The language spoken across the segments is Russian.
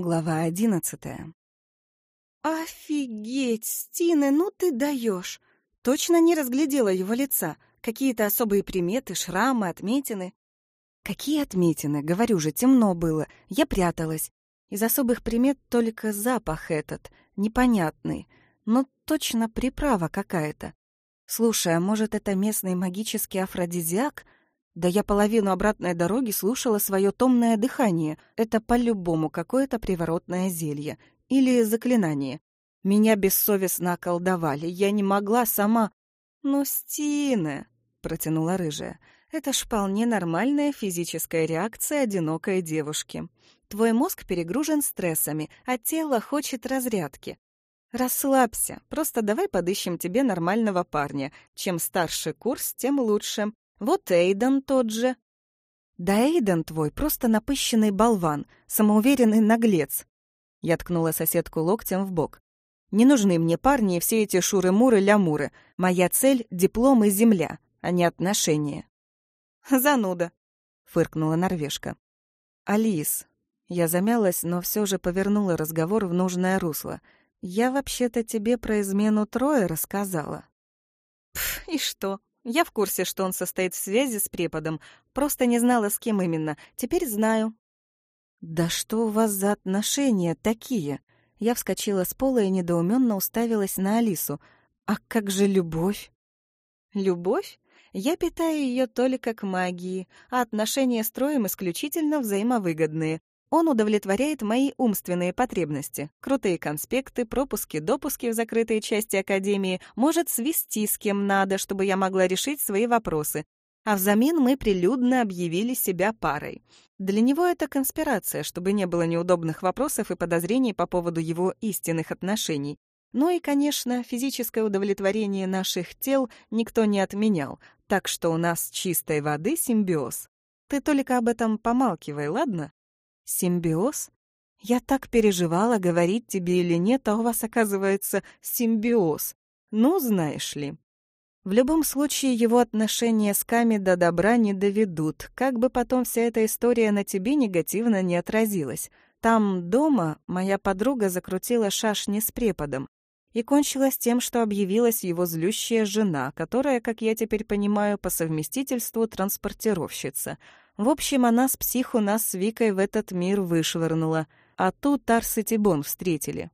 Глава одиннадцатая. «Офигеть, Стины, ну ты даешь! Точно не разглядела его лица. Какие-то особые приметы, шрамы, отметины. Какие отметины? Говорю же, темно было. Я пряталась. Из особых примет только запах этот, непонятный. Но точно приправа какая-то. Слушай, а может, это местный магический афродизиак? Да я половину обратной дороги слушала свое томное дыхание. Это по-любому какое-то приворотное зелье. Или заклинание. Меня бессовестно околдовали. Я не могла сама... «Ну, Стина!» — протянула рыжая. «Это ж вполне нормальная физическая реакция одинокой девушки. Твой мозг перегружен стрессами, а тело хочет разрядки. Расслабься, просто давай подыщем тебе нормального парня. Чем старше курс, тем лучше. Вот Эйден тот же». «Да Эйден твой просто напыщенный болван, самоуверенный наглец». Я ткнула соседку локтем в бок. «Не нужны мне парни и все эти шуры-муры-лямуры. Моя цель — диплом и земля, а не отношения». «Зануда», — фыркнула норвежка. «Алис». Я замялась, но все же повернула разговор в нужное русло. «Я вообще-то тебе про измену Троя рассказала». «Пф, и что? Я в курсе, что он состоит в связи с преподом. Просто не знала, с кем именно. Теперь знаю». «Да что у вас за отношения такие?» Я вскочила с пола и недоуменно уставилась на Алису. «А как же любовь?» «Любовь? Я питаю ее только к магии, а отношения с Троем исключительно взаимовыгодные. Он удовлетворяет мои умственные потребности. Крутые конспекты, пропуски, допуски в закрытые части Академии, может свести с кем надо, чтобы я могла решить свои вопросы. А взамен мы прилюдно объявили себя парой. Для него это конспирация, чтобы не было неудобных вопросов и подозрений по поводу его истинных отношений. Ну и, конечно, физическое удовлетворение наших тел никто не отменял, так что у нас чистой воды симбиоз. Ты только об этом помалкивай, ладно? Симбиоз? Я так переживала, говорить тебе или нет, а у вас, оказывается, симбиоз. Ну, знаешь ли. В любом случае, его отношения с Ками до добра не доведут, как бы потом вся эта история на тебе негативно не отразилась. Там, дома, моя подруга закрутила шашни с преподом. И кончилось тем, что объявилась его злющая жена, которая, как я теперь понимаю, по совместительству транспортировщица — в общем, она с психу нас с Викой в этот мир вышвырнула, а тут Тарс и Тибон встретили.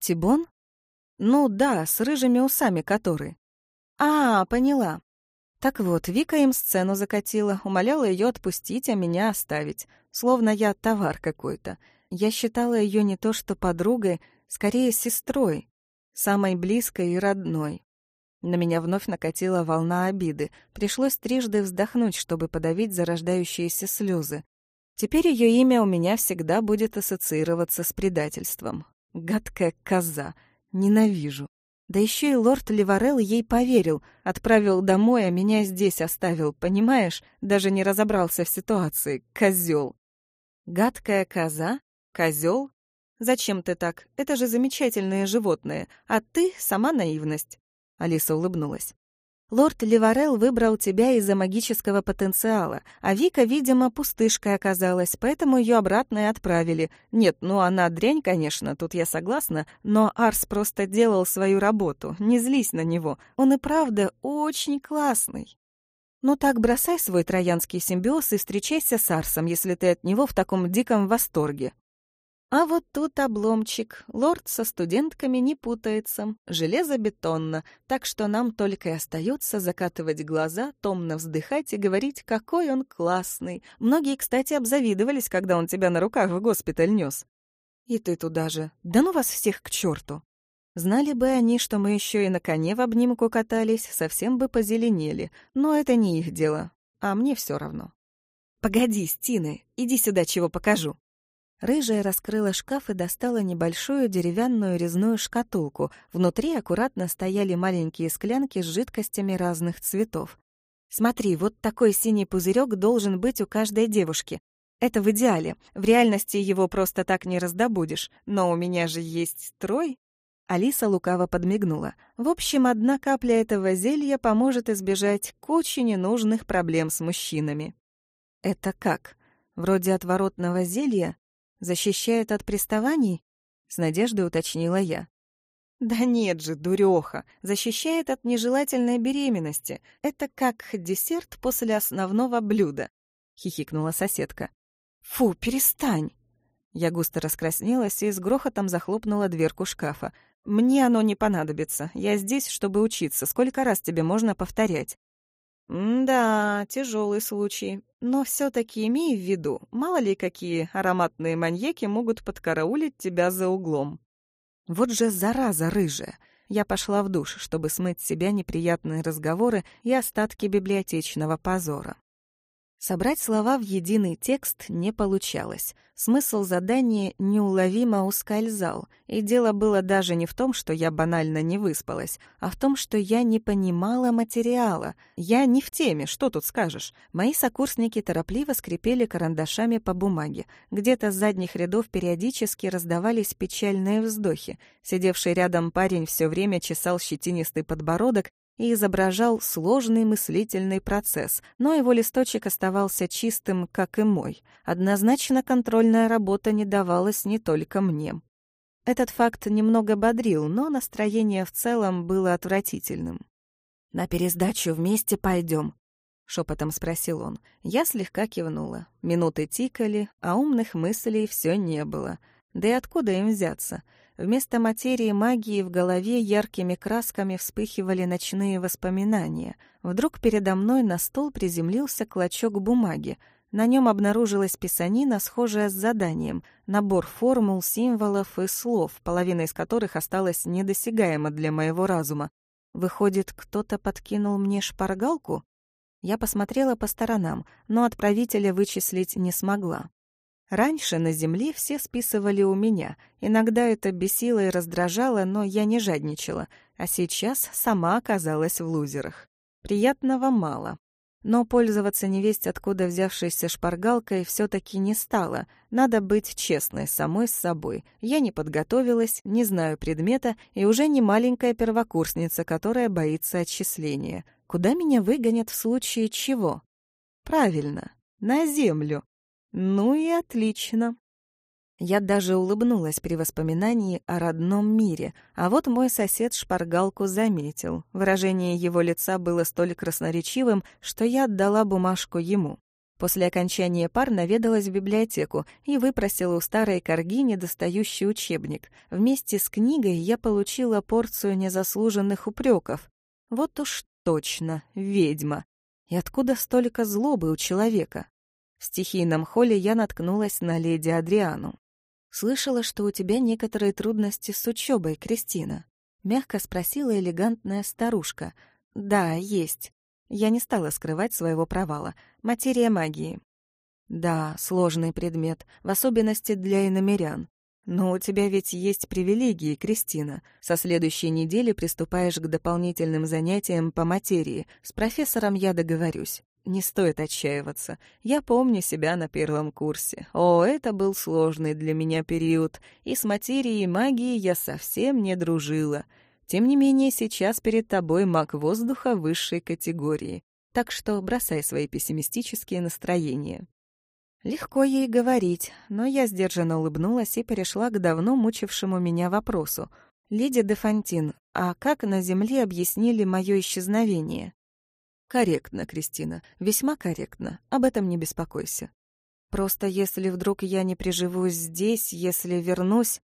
Тибон? Ну да, с рыжими усами который. А, поняла. Так вот, Вика им сцену закатила, умоляла ее отпустить, а меня оставить, словно я товар какой-то. Я считала ее не то что подругой, скорее сестрой, самой близкой и родной. На меня вновь накатила волна обиды. Пришлось трижды вздохнуть, чтобы подавить зарождающиеся слезы. Теперь ее имя у меня всегда будет ассоциироваться с предательством. Гадкая коза. Ненавижу. Да еще и лорд Ливарел ей поверил, отправил домой, а меня здесь оставил, понимаешь? Даже не разобрался в ситуации. Козел. Гадкая коза? Козел? Зачем ты так? Это же замечательные животные, а ты — сама наивность. Алиса улыбнулась. «Лорд Ливарел выбрал тебя из-за магического потенциала, а Вика, видимо, пустышкой оказалась, поэтому ее обратно и отправили. Нет, ну она дрянь, конечно, тут я согласна, но Арс просто делал свою работу, не злись на него. Он и правда очень классный». «Ну так бросай свой троянский симбиоз и встречайся с Арсом, если ты от него в таком диком восторге», а вот тут обломчик. Лорд со студентками не путается. Железобетонно. Так что нам только и остается закатывать глаза, томно вздыхать и говорить, какой он классный. Многие, кстати, обзавидовались, когда он тебя на руках в госпиталь нес. И ты туда же. Да ну вас всех к черту. Знали бы они, что мы еще и на коне в обнимку катались, совсем бы позеленели. Но это не их дело. А мне все равно. «Погоди, Стины, иди сюда, чего покажу». Рыжая раскрыла шкаф и достала небольшую деревянную резную шкатулку. Внутри аккуратно стояли маленькие склянки с жидкостями разных цветов. «Смотри, вот такой синий пузырек должен быть у каждой девушки. Это в идеале. В реальности его просто так не раздобудешь. Но у меня же есть трой». Алиса лукаво подмигнула. «В общем, одна капля этого зелья поможет избежать кучи ненужных проблем с мужчинами». «Это как? Вроде отворотного зелья?» Защищает от приставаний? С надеждой уточнила я. Да нет же, дуреха, защищает от нежелательной беременности. Это как десерт после основного блюда, хихикнула соседка. Фу, перестань. Я густо раскраснелась и с грохотом захлопнула дверку шкафа. Мне оно не понадобится. Я здесь, чтобы учиться. Сколько раз тебе можно повторять? «Да, тяжелый случай. Но все таки имей в виду, мало ли какие ароматные маньяки могут подкараулить тебя за углом». Вот же зараза рыжая. Я пошла в душ, чтобы смыть с себя неприятные разговоры и остатки библиотечного позора. Собрать слова в единый текст не получалось. Смысл задания неуловимо ускользал, и дело было даже не в том, что я банально не выспалась, а в том, что я не понимала материала. Я не в теме, что тут скажешь. Мои сокурсники торопливо скрипели карандашами по бумаге. Где-то с задних рядов периодически раздавались печальные вздохи. Сидевший рядом парень все время чесал щетинистый подбородок и изображал сложный мыслительный процесс, но его листочек оставался чистым, как и мой. Однозначно контрольная работа не давалась не только мне. Этот факт немного бодрил, но настроение в целом было отвратительным. «На пересдачу вместе пойдем», — шепотом спросил он. Я слегка кивнула. Минуты тикали, а умных мыслей все не было. Да и откуда им взяться? Вместо материи магии в голове яркими красками вспыхивали ночные воспоминания. Вдруг передо мной на стол приземлился клочок бумаги. На нем обнаружилась писанина, схожая с заданием, набор формул, символов и слов, половина из которых осталась недосягаема для моего разума. Выходит, кто-то подкинул мне шпаргалку? Я посмотрела по сторонам, но отправителя вычислить не смогла. Раньше на земле все списывали у меня. Иногда это бесило и раздражало, но я не жадничала. А сейчас сама оказалась в лузерах. Приятного мало. Но пользоваться невесть откуда взявшейся шпаргалкой все таки не стало. Надо быть честной самой с собой. Я не подготовилась, не знаю предмета и уже не маленькая первокурсница, которая боится отчисления. Куда меня выгонят в случае чего? Правильно, на землю. Ну и отлично. Я даже улыбнулась при воспоминании о родном мире, а вот мой сосед шпаргалку заметил. Выражение его лица было столь красноречивым, что я отдала бумажку ему. После окончания пар наведалась в библиотеку и выпросила у старой корги недостающий учебник. Вместе с книгой я получила порцию незаслуженных упреков. Вот уж точно, ведьма. И откуда столько злобы у человека? В стихийном холле я наткнулась на леди Адриану. «Слышала, что у тебя некоторые трудности с учебой, Кристина?» — мягко спросила элегантная старушка. «Да, есть». Я не стала скрывать своего провала. Материя магии. «Да, сложный предмет, в особенности для иномерян. Но у тебя ведь есть привилегии, Кристина. Со следующей недели приступаешь к дополнительным занятиям по материи. С профессором я договорюсь. Не стоит отчаиваться. Я помню себя на первом курсе. О, это был сложный для меня период, и с материей и магией я совсем не дружила. Тем не менее, сейчас перед тобой маг воздуха высшей категории. Так что бросай свои пессимистические настроения. Легко ей говорить, но я сдержанно улыбнулась и перешла к давно мучившему меня вопросу. «Леди де Фонтин, а как на Земле объяснили мое исчезновение?» Корректно, Кристина, весьма корректно. Об этом не беспокойся. Просто если вдруг я не приживусь здесь, если вернусь...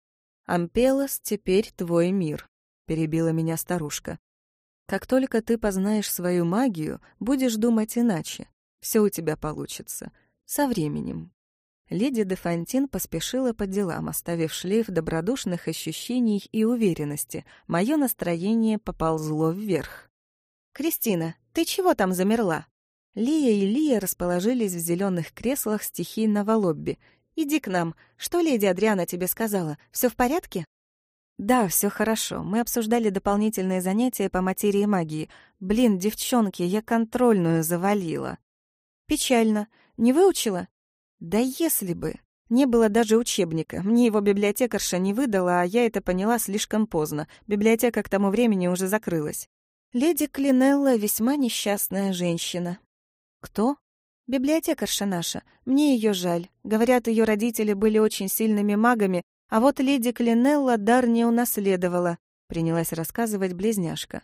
Ампелос теперь твой мир, перебила меня старушка. Как только ты познаешь свою магию, будешь думать иначе. Все у тебя получится. Со временем. Леди де Фонтин поспешила по делам, оставив шлейф добродушных ощущений и уверенности. Мое настроение поползло вверх. «Кристина, ты чего там замерла?» Лия и Лия расположились в зеленых креслах стихийного лобби. «Иди к нам. Что леди Адриана тебе сказала? Все в порядке?» «Да, все хорошо. Мы обсуждали дополнительные занятия по материи магии. Блин, девчонки, я контрольную завалила». «Печально. Не выучила?» «Да если бы. Не было даже учебника. Мне его библиотекарша не выдала, а я это поняла слишком поздно. Библиотека к тому времени уже закрылась. Леди Клинелла весьма несчастная женщина. Кто? Библиотекарша наша. Мне ее жаль. Говорят, ее родители были очень сильными магами, а вот леди Клинелла дар не унаследовала, принялась рассказывать близняшка.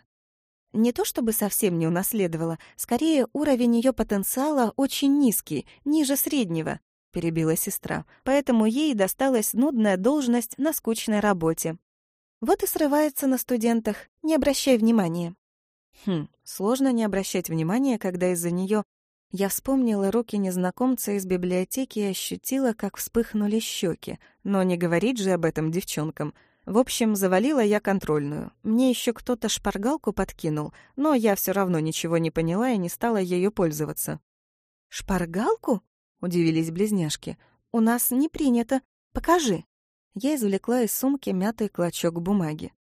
Не то чтобы совсем не унаследовала, скорее уровень ее потенциала очень низкий, ниже среднего, перебила сестра. Поэтому ей досталась нудная должность на скучной работе. Вот и срывается на студентах. Не обращай внимания. Хм, сложно не обращать внимания, когда из-за нее я вспомнила руки незнакомца из библиотеки и ощутила, как вспыхнули щеки. Но не говорить же об этом девчонкам — в общем, завалила я контрольную. Мне еще кто-то шпаргалку подкинул, но я все равно ничего не поняла и не стала ею пользоваться. «Шпаргалку?» — удивились близняшки. «У нас не принято. Покажи». Я извлекла из сумки мятый клочок бумаги.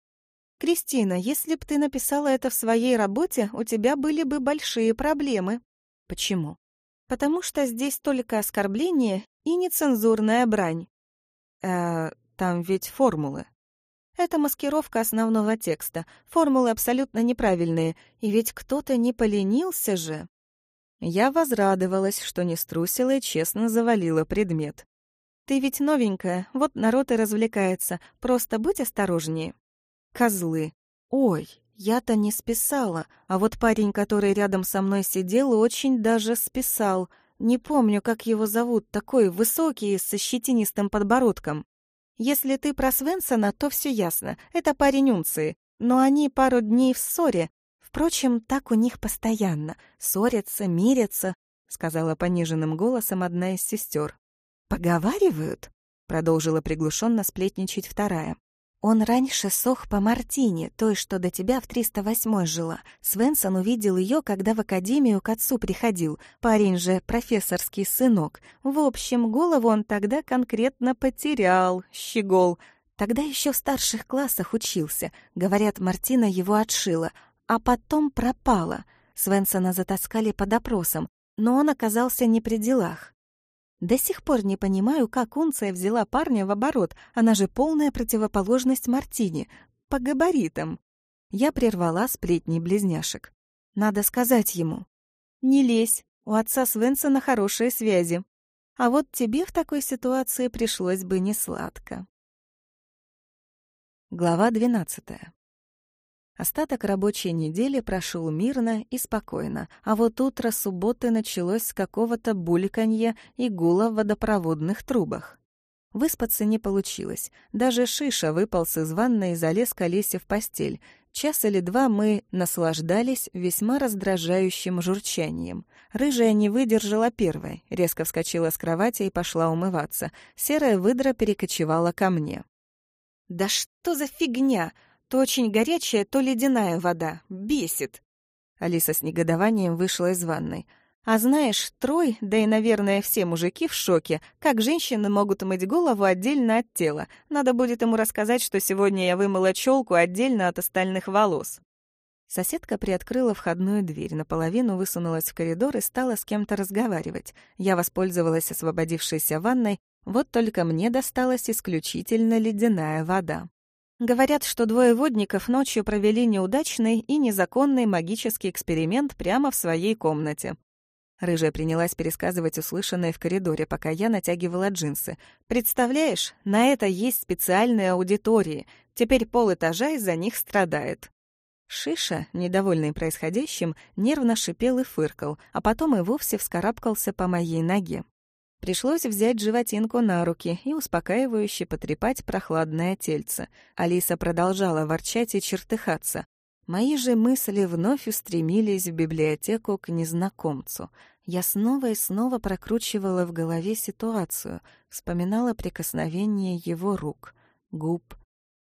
«Кристина, если б ты написала это в своей работе, у тебя были бы большие проблемы». «Почему?» «Потому что здесь только оскорбление и нецензурная брань». «Э, там ведь формулы». Это маскировка основного текста. Формулы абсолютно неправильные. И ведь кто-то не поленился же. Я возрадовалась, что не струсила и честно завалила предмет. «Ты ведь новенькая, вот народ и развлекается. Просто будь осторожнее». «Козлы. Ой, я-то не списала, а вот парень, который рядом со мной сидел, очень даже списал. Не помню, как его зовут, такой высокий, со щетинистым подбородком. Если ты про Свенсона, то все ясно. Это парень унции. Но они пару дней в ссоре. Впрочем, так у них постоянно. Ссорятся, мирятся, — сказала пониженным голосом одна из сестер. «Поговаривают?» — продолжила приглушенно сплетничать вторая. Он раньше сох по Мартине, той, что до тебя в 308-й жила. Свенсон увидел ее, когда в академию к отцу приходил. Парень же профессорский сынок. В общем, голову он тогда конкретно потерял, щегол. Тогда еще в старших классах учился. Говорят, Мартина его отшила. А потом пропала. Свенсона затаскали под опросом, но он оказался не при делах. До сих пор не понимаю, как Унция взяла парня в оборот, она же полная противоположность Мартине, по габаритам. Я прервала сплетни близняшек. Надо сказать ему. «Не лезь, у отца Свенсона хорошие связи. А вот тебе в такой ситуации пришлось бы несладко». Глава двенадцатая. Остаток рабочей недели прошел мирно и спокойно, а вот утро субботы началось с какого-то бульканья и гула в водопроводных трубах. Выспаться не получилось. Даже Шиша выполз из ванной и залез к Олесе в постель. Час или два мы наслаждались весьма раздражающим журчанием. Рыжая не выдержала первой, резко вскочила с кровати и пошла умываться. Серая выдра перекочевала ко мне. «Да что за фигня!» То очень горячая, то ледяная вода. Бесит. Алиса с негодованием вышла из ванной. А знаешь, Трой, да и, наверное, все мужики в шоке, как женщины могут мыть голову отдельно от тела. Надо будет ему рассказать, что сегодня я вымыла челку отдельно от остальных волос. Соседка приоткрыла входную дверь, наполовину высунулась в коридор и стала с кем-то разговаривать. Я воспользовалась освободившейся ванной, вот только мне досталась исключительно ледяная вода. Говорят, что двое водников ночью провели неудачный и незаконный магический эксперимент прямо в своей комнате. Рыжая принялась пересказывать услышанное в коридоре, пока я натягивала джинсы. «Представляешь, на это есть специальные аудитории. Теперь полэтажа из-за них страдает». Шиша, недовольный происходящим, нервно шипел и фыркал, а потом и вовсе вскарабкался по моей ноге. Пришлось взять животинку на руки и успокаивающе потрепать прохладное тельце. Алиса продолжала ворчать и чертыхаться. Мои же мысли вновь устремились в библиотеку к незнакомцу. Я снова и снова прокручивала в голове ситуацию, вспоминала прикосновение его рук, губ.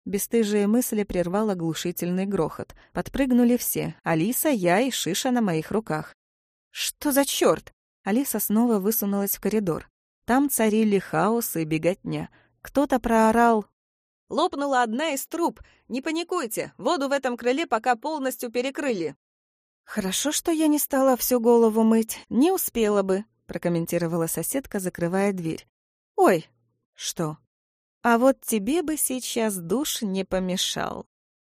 Бестыжие мысли прервал оглушительный грохот. Подпрыгнули все — Алиса, я и Шиша на моих руках. «Что за чёрт?» Алиса снова высунулась в коридор. Там царили хаос и беготня. Кто-то проорал «Лопнула одна из труб! Не паникуйте! Воду в этом крыле пока полностью перекрыли!» «Хорошо, что я не стала всю голову мыть. Не успела бы», — прокомментировала соседка, закрывая дверь. «Ой, что? А вот тебе бы сейчас душ не помешал».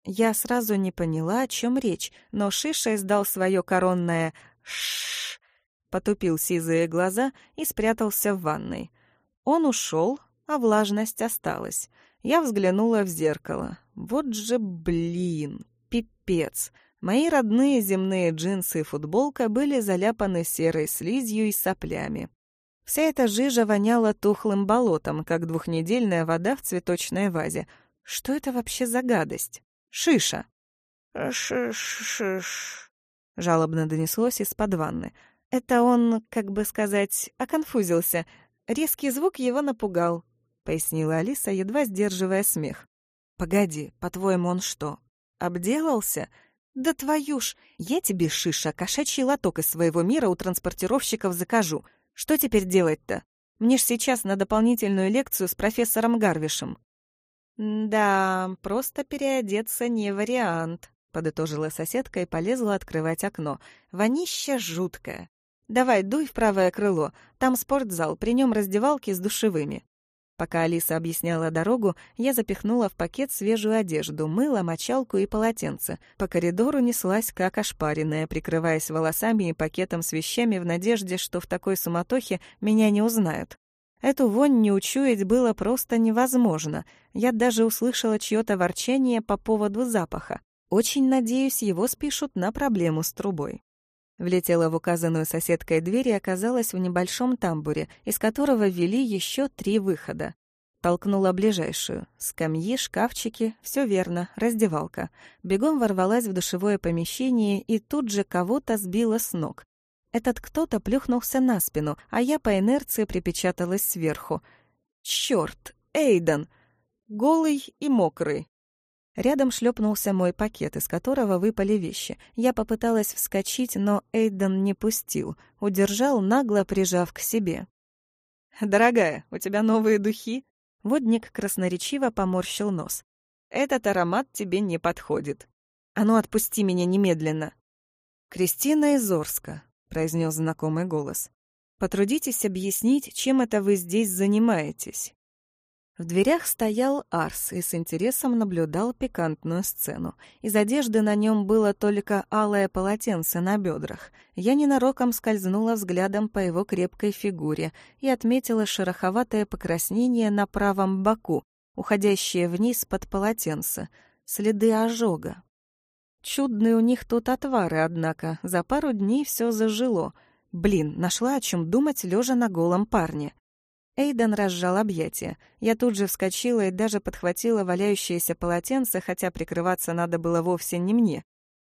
Я сразу не поняла, о чем речь, но Шиша издал свое коронное «шшш», потупил сизые глаза и спрятался в ванной. Он ушел, а влажность осталась. Я взглянула в зеркало. Вот же блин, пипец. Мои родные земные джинсы и футболка были заляпаны серой слизью и соплями. Вся эта жижа воняла тухлым болотом, как двухнедельная вода в цветочной вазе. Что это вообще за гадость? Шиша. «Шиш-шиш», — жалобно донеслось из-под ванны. Это он, как бы сказать, оконфузился. Резкий звук его напугал, — пояснила Алиса, едва сдерживая смех. «Погоди, по-твоему, он что, обделался?» «Да твою ж! Я тебе, Шиша, кошачий лоток из своего мира у транспортировщиков закажу. Что теперь делать-то? Мне ж сейчас на дополнительную лекцию с профессором Гарвишем». «Да, просто переодеться не вариант», — подытожила соседка и полезла открывать окно. «Вонища жуткая. Давай, дуй в правое крыло. Там спортзал, при нем раздевалки с душевыми». Пока Алиса объясняла дорогу, я запихнула в пакет свежую одежду, мыло, мочалку и полотенце. По коридору неслась как ошпаренная, прикрываясь волосами и пакетом с вещами в надежде, что в такой суматохе меня не узнают. Эту вонь не учуять было просто невозможно. Я даже услышала чьё-то ворчание по поводу запаха. Очень надеюсь, его спишут на проблему с трубой. Влетела в указанную соседкой дверь и оказалась в небольшом тамбуре, из которого вели еще три выхода. Толкнула ближайшую. Скамьи, шкафчики, все верно, раздевалка. Бегом ворвалась в душевое помещение и тут же кого-то сбила с ног. Этот кто-то плюхнулся на спину, а я по инерции припечаталась сверху. Черт, Эйден! Голый и мокрый. Рядом шлепнулся мой пакет, из которого выпали вещи. Я попыталась вскочить, но Эйден не пустил, удержал, нагло прижав к себе. «Дорогая, у тебя новые духи?» Водник красноречиво поморщил нос. «Этот аромат тебе не подходит. А ну отпусти меня немедленно!» «Кристина из Орска», — произнес знакомый голос. «Потрудитесь объяснить, чем это вы здесь занимаетесь». В дверях стоял Арс и с интересом наблюдал пикантную сцену. Из одежды на нем было только алое полотенце на бедрах. Я ненароком скользнула взглядом по его крепкой фигуре и отметила шероховатое покраснение на правом боку, уходящее вниз под полотенце, следы ожога. Чудные у них тут отвары, однако. За пару дней все зажило. Блин, нашла о чем думать, лежа на голом парне. Эйден разжал объятия. Я тут же вскочила и даже подхватила валяющееся полотенце, хотя прикрываться надо было вовсе не мне.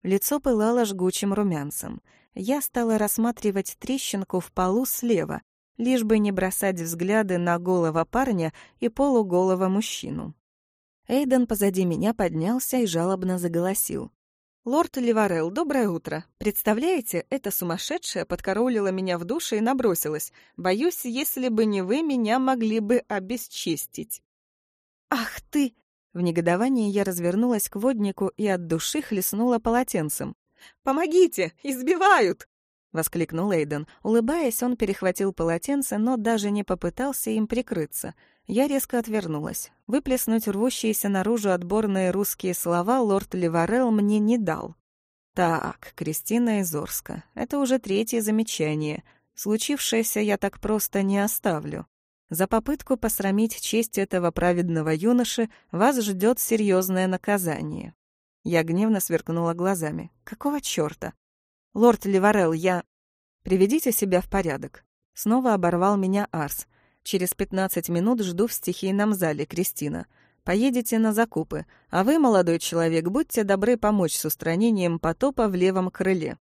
Лицо пылало жгучим румянцем. Я стала рассматривать трещинку в полу слева, лишь бы не бросать взгляды на голого парня и полуголого мужчину. Эйден позади меня поднялся и жалобно заголосил. «Лорд Ливарел, доброе утро. Представляете, эта сумасшедшая подкараулила меня в душе и набросилась. Боюсь, если бы не вы, меня могли бы обесчестить». «Ах ты!» В негодовании я развернулась к воднику и от души хлестнула полотенцем. «Помогите! Избивают!» — воскликнул Эйден. Улыбаясь, он перехватил полотенце, но даже не попытался им прикрыться — я резко отвернулась. Выплеснуть рвущиеся наружу отборные русские слова лорд Леварел мне не дал. Так, Кристина из Орска. Это уже третье замечание. Случившееся я так просто не оставлю. За попытку посрамить честь этого праведного юноши вас ждет серьезное наказание. Я гневно сверкнула глазами. Какого чёрта? Лорд Леварел, я... Приведите себя в порядок. Снова оборвал меня Арс. Через пятнадцать минут жду в стихийном зале, Кристина. Поедете на закупы, а вы, молодой человек, будьте добры помочь с устранением потопа в левом крыле».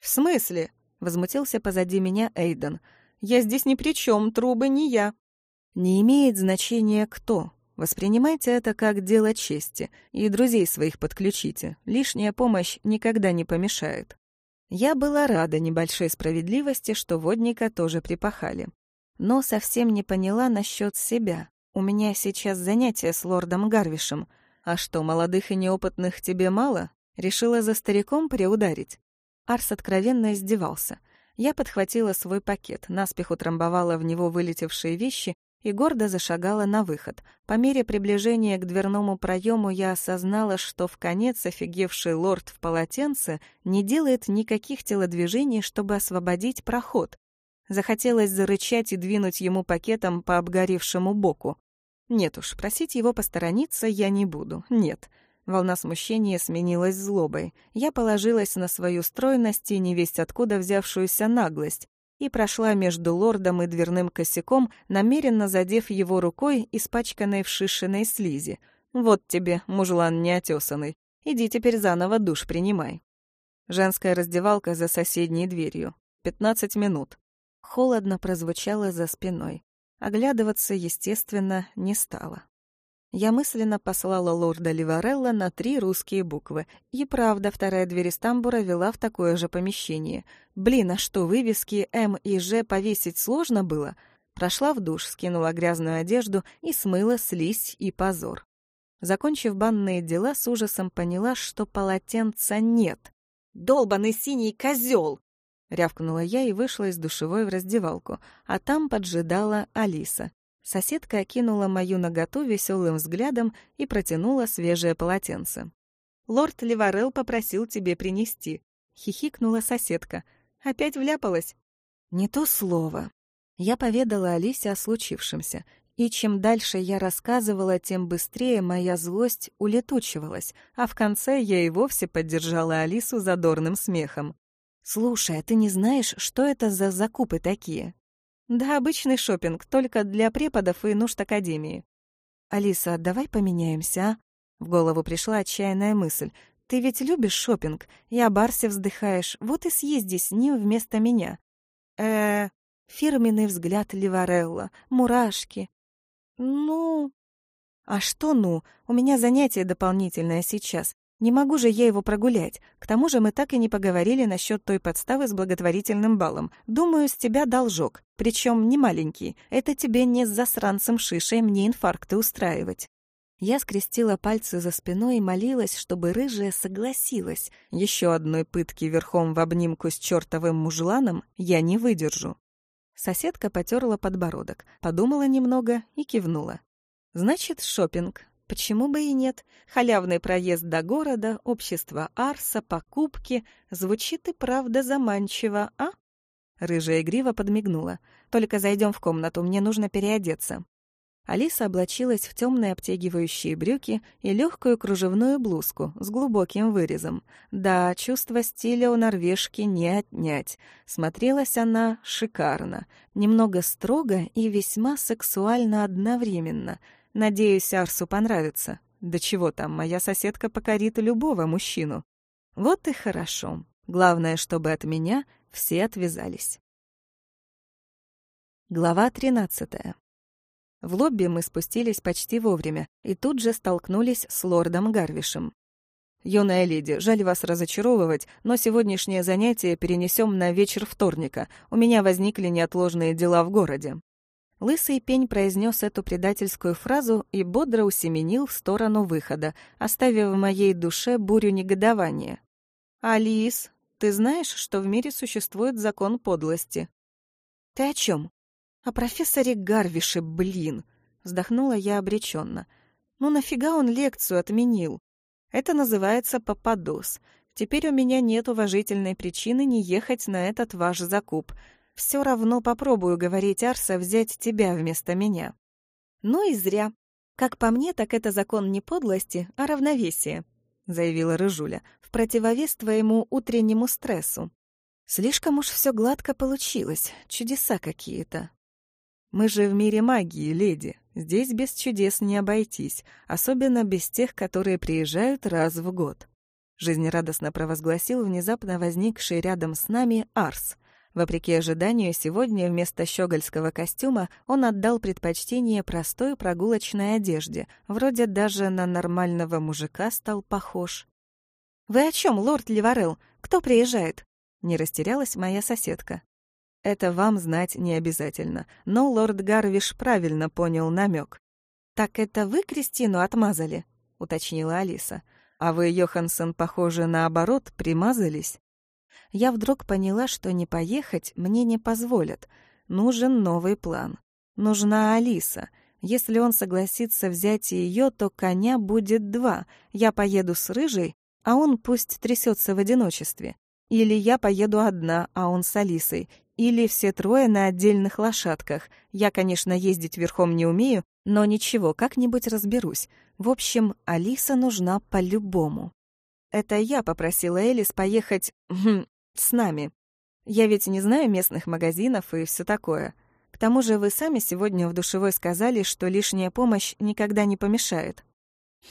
«В смысле?» — возмутился позади меня Эйден. «Я здесь ни при чем, трубы не я». «Не имеет значения кто. Воспринимайте это как дело чести, и друзей своих подключите. Лишняя помощь никогда не помешает». Я была рада небольшой справедливости, что водника тоже припахали но совсем не поняла насчет себя. У меня сейчас занятие с лордом Гарвишем. А что, молодых и неопытных тебе мало? Решила за стариком приударить? Арс откровенно издевался. Я подхватила свой пакет, наспех утрамбовала в него вылетевшие вещи и гордо зашагала на выход. По мере приближения к дверному проему я осознала, что в конец офигевший лорд в полотенце не делает никаких телодвижений, чтобы освободить проход. Захотелось зарычать и двинуть ему пакетом по обгоревшему боку. Нет уж, просить его посторониться я не буду, нет. Волна смущения сменилась злобой. Я положилась на свою стройность и невесть откуда взявшуюся наглость и прошла между лордом и дверным косяком, намеренно задев его рукой, испачканной в шишиной слизи. «Вот тебе, мужлан неотесанный. Иди теперь заново душ принимай». Женская раздевалка за соседней дверью. Пятнадцать минут. Холодно прозвучало за спиной. Оглядываться, естественно, не стало. Я мысленно послала лорда Ливарелла на три русские буквы. И правда, вторая дверь из тамбура вела в такое же помещение. Блин, а что, вывески М и Ж повесить сложно было? Прошла в душ, скинула грязную одежду и смыла слизь и позор. Закончив банные дела, с ужасом поняла, что полотенца нет. «Долбанный синий козел! Рявкнула я и вышла из душевой в раздевалку, а там поджидала Алиса. Соседка окинула мою наготу веселым взглядом и протянула свежее полотенце. «Лорд Леварел попросил тебе принести», — хихикнула соседка. «Опять вляпалась?» «Не то слово». Я поведала Алисе о случившемся, и чем дальше я рассказывала, тем быстрее моя злость улетучивалась, а в конце я и вовсе поддержала Алису задорным смехом. «Слушай, а ты не знаешь, что это за закупы такие?» Да, обычный шопинг, только для преподов и нужд академии. Алиса, давай поменяемся, а? В голову пришла отчаянная мысль. Ты ведь любишь шопинг, и о Барсе вздыхаешь, вот и съезди с ним вместо меня. э Фирменный взгляд Ливарелла, мурашки. Ну... А что ну? У меня занятие дополнительное сейчас. Не могу же я его прогулять. К тому же мы так и не поговорили насчет той подставы с благотворительным балом. Думаю, с тебя должок. Причем не маленький. Это тебе не с засранцем шишей мне инфаркты устраивать. Я скрестила пальцы за спиной и молилась, чтобы рыжая согласилась. Еще одной пытки верхом в обнимку с чертовым мужланом я не выдержу. Соседка потерла подбородок, подумала немного и кивнула. Значит, шопинг. Почему бы и нет? Халявный проезд до города, общество Арса, покупки. Звучит и правда заманчиво, а? Рыжая игриво подмигнула. «Только зайдем в комнату, мне нужно переодеться». Алиса облачилась в темные обтягивающие брюки и легкую кружевную блузку с глубоким вырезом. Да, чувство стиля у норвежки не отнять. Смотрелась она шикарно, немного строго и весьма сексуально одновременно — Надеюсь, Арсу понравится. Да чего там, моя соседка покорит любого мужчину. Вот и хорошо. Главное, чтобы от меня все отвязались. Глава тринадцатая. В лобби мы спустились почти вовремя и тут же столкнулись с лордом Гарвишем. «Юная леди, жаль вас разочаровывать, но сегодняшнее занятие перенесем на вечер вторника. У меня возникли неотложные дела в городе». Лысый пень произнес эту предательскую фразу и бодро усеменил в сторону выхода, оставив в моей душе бурю негодования. «Алис, ты знаешь, что в мире существует закон подлости?» «Ты о чем? «О профессоре Гарвише, блин!» Вздохнула я обреченно. «Ну нафига он лекцию отменил? Это называется попадос. Теперь у меня нет уважительной причины не ехать на этот ваш закуп. Все равно попробую говорить Арса взять тебя вместо меня. Ну и зря. Как по мне, так это закон не подлости, а равновесия, заявила Рыжуля, в противовес твоему утреннему стрессу. Слишком уж все гладко получилось, чудеса какие-то. Мы же в мире магии, леди. Здесь без чудес не обойтись, особенно без тех, которые приезжают раз в год. Жизнерадостно провозгласил внезапно возникший рядом с нами Арс. Вопреки ожиданию, сегодня вместо щегольского костюма он отдал предпочтение простой прогулочной одежде, вроде даже на нормального мужика стал похож. «Вы о чем, лорд Ливарел? Кто приезжает?» Не растерялась моя соседка. Это вам знать не обязательно, но лорд Гарвиш правильно понял намек. «Так это вы Кристину отмазали?» — уточнила Алиса. «А вы, Йоханссон, похоже, наоборот, примазались?» Я вдруг поняла, что не поехать мне не позволят. Нужен новый план. Нужна Алиса. Если он согласится взять ее, то коня будет два. Я поеду с Рыжей, а он пусть трясется в одиночестве. Или я поеду одна, а он с Алисой. Или все трое на отдельных лошадках. Я, конечно, ездить верхом не умею, но ничего, как-нибудь разберусь. В общем, Алиса нужна по-любому. Это я попросила Элис поехать хм, с нами. Я ведь не знаю местных магазинов и все такое. К тому же вы сами сегодня в душевой сказали, что лишняя помощь никогда не помешает.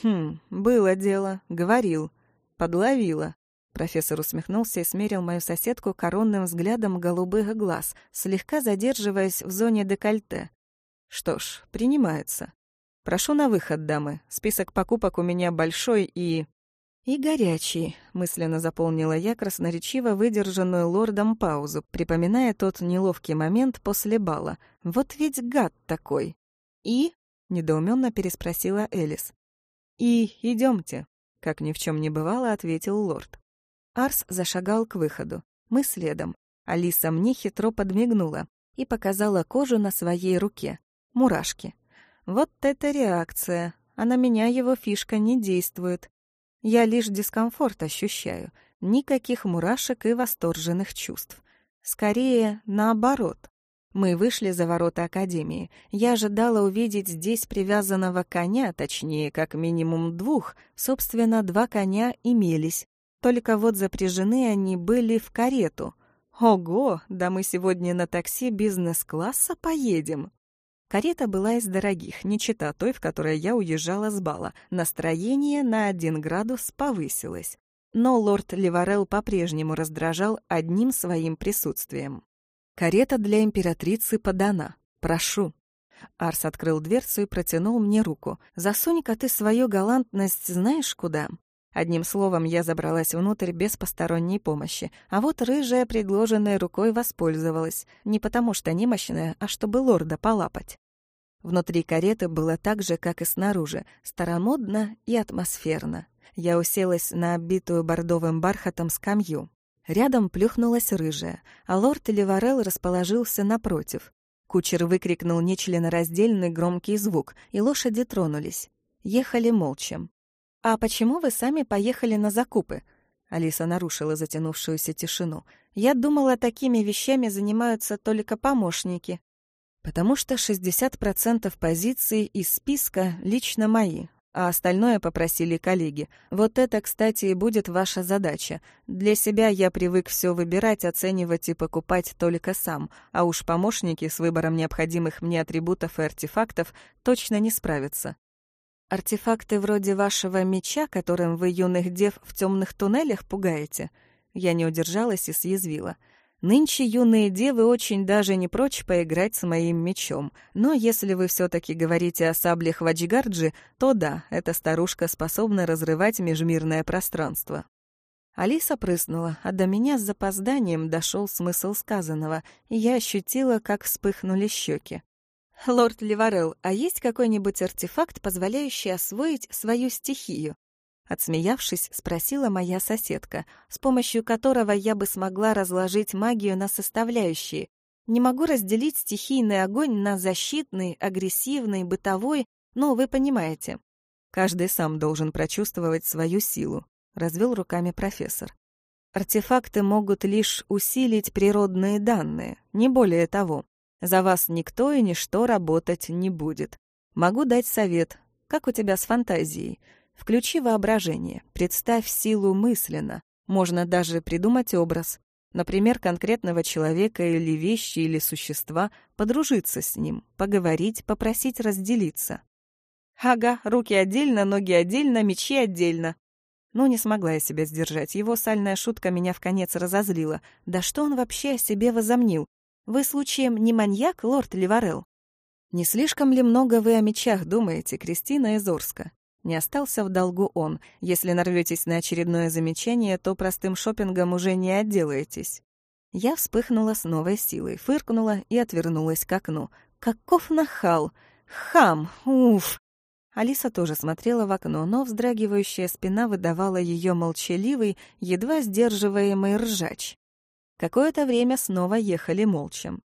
Хм, было дело, говорил. Подловила. Профессор усмехнулся и смерил мою соседку коронным взглядом голубых глаз, слегка задерживаясь в зоне декольте. Что ж, принимается. Прошу на выход, дамы. Список покупок у меня большой и... «И горячий», — мысленно заполнила я красноречиво выдержанную лордом паузу, припоминая тот неловкий момент после бала. «Вот ведь гад такой!» «И?» — недоуменно переспросила Элис. «И идемте», — как ни в чем не бывало, ответил лорд. Арс зашагал к выходу. Мы следом. Алиса мне хитро подмигнула и показала кожу на своей руке. Мурашки. Вот это реакция. А на меня его фишка не действует. Я лишь дискомфорт ощущаю, никаких мурашек и восторженных чувств. Скорее, наоборот. Мы вышли за ворота Академии. Я ожидала увидеть здесь привязанного коня, точнее, как минимум двух. Собственно, два коня имелись. Только вот запряжены они были в карету. Ого, да мы сегодня на такси бизнес-класса поедем. Карета была из дорогих, не чита той, в которой я уезжала с бала. Настроение на один градус повысилось. Но лорд Ливарел по-прежнему раздражал одним своим присутствием. «Карета для императрицы подана. Прошу». Арс открыл дверцу и протянул мне руку. «Засунь-ка ты свою галантность знаешь куда?» Одним словом, я забралась внутрь без посторонней помощи, а вот рыжая предложенной рукой воспользовалась, не потому что немощная, а чтобы лорда полапать. Внутри кареты было так же, как и снаружи, старомодно и атмосферно. Я уселась на оббитую бордовым бархатом скамью. Рядом плюхнулась рыжая, а лорд Ливарел расположился напротив. Кучер выкрикнул нечленораздельный громкий звук, и лошади тронулись. Ехали молча. «А почему вы сами поехали на закупы?» Алиса нарушила затянувшуюся тишину. «Я думала, такими вещами занимаются только помощники». «Потому что 60% позиций из списка лично мои, а остальное попросили коллеги. Вот это, кстати, и будет ваша задача. Для себя я привык все выбирать, оценивать и покупать только сам, а уж помощники с выбором необходимых мне атрибутов и артефактов точно не справятся. Артефакты вроде вашего меча, которым вы юных дев в темных туннелях пугаете? Я не удержалась и съязвила. Нынче юные девы очень даже не прочь поиграть с моим мечом. Но если вы все-таки говорите о саблях Ваджигарджи, то да, эта старушка способна разрывать межмирное пространство. Алиса прыснула, а до меня с запозданием дошел смысл сказанного, и я ощутила, как вспыхнули щеки. «Лорд Ливарел, а есть какой-нибудь артефакт, позволяющий освоить свою стихию?» Отсмеявшись, спросила моя соседка, с помощью которого я бы смогла разложить магию на составляющие. Не могу разделить стихийный огонь на защитный, агрессивный, бытовой, но вы понимаете. Каждый сам должен прочувствовать свою силу, развел руками профессор. Артефакты могут лишь усилить природные данные, не более того. За вас никто и ничто работать не будет. Могу дать совет. Как у тебя с фантазией? Включи воображение, представь силу мысленно. Можно даже придумать образ. Например, конкретного человека или вещи или существа, подружиться с ним, поговорить, попросить разделиться. Ага, руки отдельно, ноги отдельно, мечи отдельно. Ну, не смогла я себя сдержать. Его сальная шутка меня в конец разозлила. Да что он вообще о себе возомнил? Вы, случаем, не маньяк, лорд Ливарел? Не слишком ли много вы о мечах думаете, Кристина из Орска? Не остался в долгу он. Если нарветесь на очередное замечание, то простым шопингом уже не отделаетесь. Я вспыхнула с новой силой, фыркнула и отвернулась к окну. Каков нахал! Хам! Уф! Алиса тоже смотрела в окно, но вздрагивающая спина выдавала ее молчаливый, едва сдерживаемый ржач. Какое-то время снова ехали молча.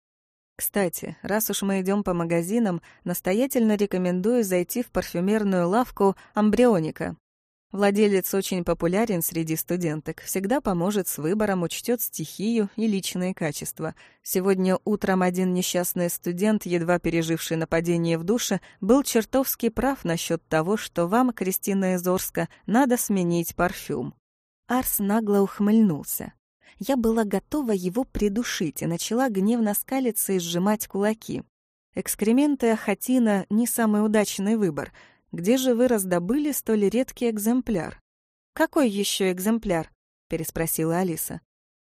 Кстати, раз уж мы идем по магазинам, настоятельно рекомендую зайти в парфюмерную лавку «Амбрионика». Владелец очень популярен среди студенток, всегда поможет с выбором, учтет стихию и личные качества. Сегодня утром один несчастный студент, едва переживший нападение в душе, был чертовски прав насчет того, что вам, Кристина Изорска, надо сменить парфюм. Арс нагло ухмыльнулся. Я была готова его придушить и начала гневно скалиться и сжимать кулаки. Экскременты Ахатина — не самый удачный выбор — где же вы раздобыли столь редкий экземпляр? Какой еще экземпляр? переспросила Алиса.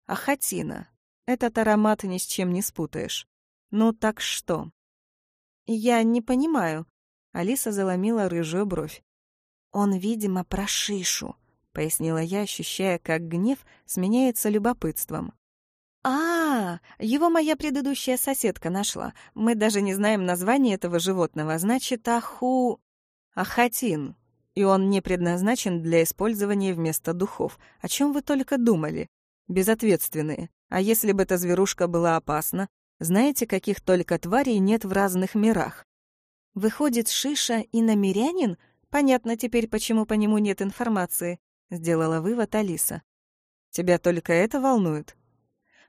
Ахатина. Этот аромат ни с чем не спутаешь. Ну так что? Я не понимаю. Алиса заломила рыжую бровь. Он, видимо, про шишу, пояснила я, ощущая, как гнев сменяется любопытством. А, его моя предыдущая соседка нашла. Мы даже не знаем название этого животного. Значит, аху ахатин, и он не предназначен для использования вместо духов. О чем вы только думали? Безответственные. А если бы эта зверушка была опасна? Знаете, каких только тварей нет в разных мирах? Выходит, Шиша и намерянин? Понятно теперь, почему по нему нет информации, сделала вывод Алиса. Тебя только это волнует?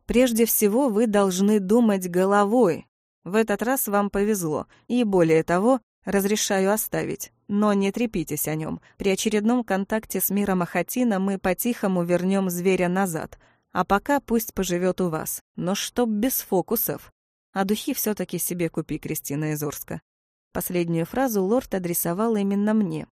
Прежде всего, вы должны думать головой. В этот раз вам повезло, и более того, Разрешаю оставить, но не трепитесь о нем. При очередном контакте с миром Ахатина мы по-тихому вернем зверя назад, а пока пусть поживет у вас, но чтоб без фокусов. А духи все таки себе купи, Кристина Изорска. Последнюю фразу лорд адресовал именно мне.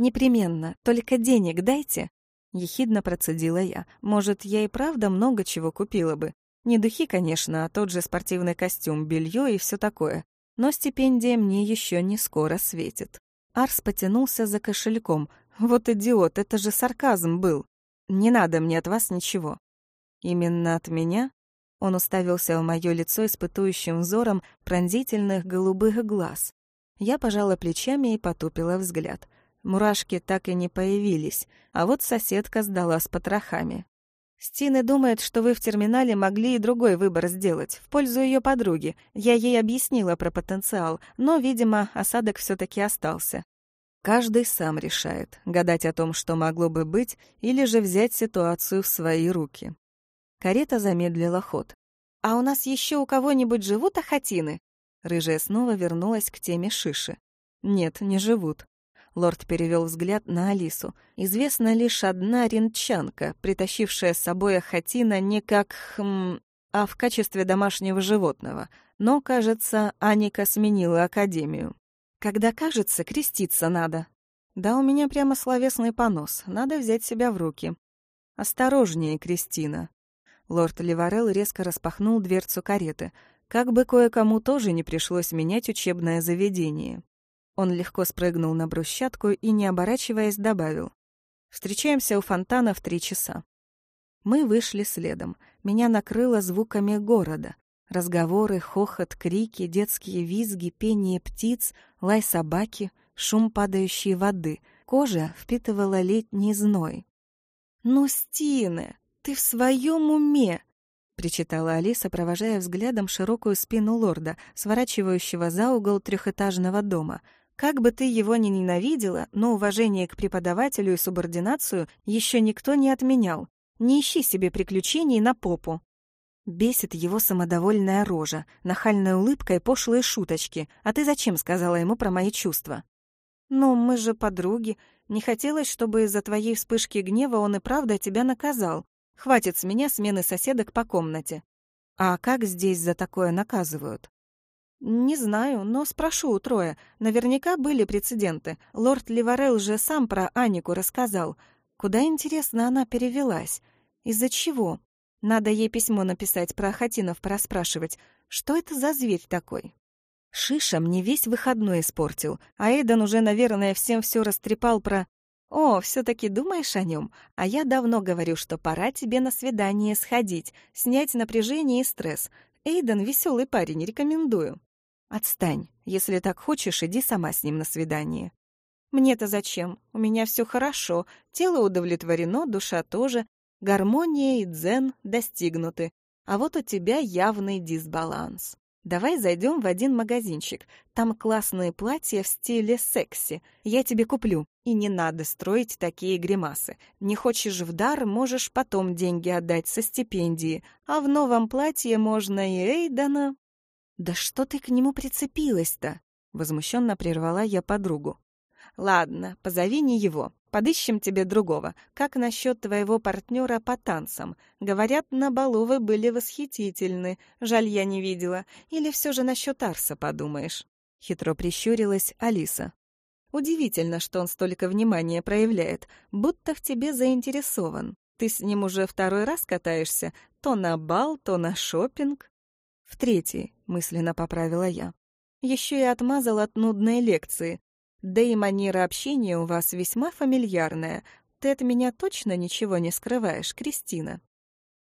«Непременно, только денег дайте», — ехидно процедила я. «Может, я и правда много чего купила бы. Не духи, конечно, а тот же спортивный костюм, белье и все такое но стипендия мне еще не скоро светит. Арс потянулся за кошельком. Вот идиот, это же сарказм был. Не надо мне от вас ничего. Именно от меня? Он уставился в мое лицо испытующим взором пронзительных голубых глаз. Я пожала плечами и потупила взгляд. Мурашки так и не появились, а вот соседка сдала с потрохами. Стина думает, что вы в терминале могли и другой выбор сделать, в пользу ее подруги. Я ей объяснила про потенциал, но, видимо, осадок все таки остался. Каждый сам решает, гадать о том, что могло бы быть, или же взять ситуацию в свои руки. Карета замедлила ход. «А у нас еще у кого-нибудь живут ахатины?» Рыжая снова вернулась к теме Шиши. «Нет, не живут. Лорд перевел взгляд на Алису. Известна лишь одна рентчанка, притащившая с собой Ахатина не как... Хм, а в качестве домашнего животного. Но, кажется, Аника сменила Академию. Когда кажется, креститься надо. Да, у меня прямо словесный понос. Надо взять себя в руки. Осторожнее, Кристина. Лорд Леварел резко распахнул дверцу кареты. Как бы кое-кому тоже не пришлось менять учебное заведение. Он легко спрыгнул на брусчатку и, не оборачиваясь, добавил. «Встречаемся у фонтана в три часа». Мы вышли следом. Меня накрыло звуками города. Разговоры, хохот, крики, детские визги, пение птиц, лай собаки, шум падающей воды. Кожа впитывала летний зной. «Ну, Стина, ты в своем уме?» — причитала Алиса, провожая взглядом широкую спину лорда, сворачивающего за угол трехэтажного дома — как бы ты его ни ненавидела, но уважение к преподавателю и субординацию еще никто не отменял. Не ищи себе приключений на попу. Бесит его самодовольная рожа, нахальная улыбка и пошлые шуточки. А ты зачем сказала ему про мои чувства? Ну, мы же подруги. Не хотелось, чтобы из-за твоей вспышки гнева он и правда тебя наказал. Хватит с меня смены соседок по комнате. А как здесь за такое наказывают? «Не знаю, но спрошу у Троя. Наверняка были прецеденты. Лорд Ливарел же сам про Анику рассказал. Куда, интересно, она перевелась? Из-за чего? Надо ей письмо написать, про Ахатинов пораспрашивать. Что это за зверь такой?» Шиша мне весь выходной испортил, а Эйден уже, наверное, всем все растрепал про... «О, все таки думаешь о нем? А я давно говорю, что пора тебе на свидание сходить, снять напряжение и стресс. Эйден веселый парень, рекомендую». «Отстань. Если так хочешь, иди сама с ним на свидание». «Мне-то зачем? У меня все хорошо. Тело удовлетворено, душа тоже. Гармония и дзен достигнуты. А вот у тебя явный дисбаланс». Давай зайдем в один магазинчик. Там классные платья в стиле секси. Я тебе куплю. И не надо строить такие гримасы. Не хочешь в дар, можешь потом деньги отдать со стипендии. А в новом платье можно и Эйдана. Да что ты к нему прицепилась-то? Возмущенно прервала я подругу. Ладно, позови не его. Подыщем тебе другого. Как насчет твоего партнера по танцам? Говорят, на балу вы были восхитительны. Жаль, я не видела. Или все же насчет Арса подумаешь?» Хитро прищурилась Алиса. «Удивительно, что он столько внимания проявляет, будто в тебе заинтересован. Ты с ним уже второй раз катаешься, то на бал, то на шопинг. «В третий», — мысленно поправила я. Еще и отмазал от нудной лекции. Да и манера общения у вас весьма фамильярная. Ты от меня точно ничего не скрываешь, Кристина?»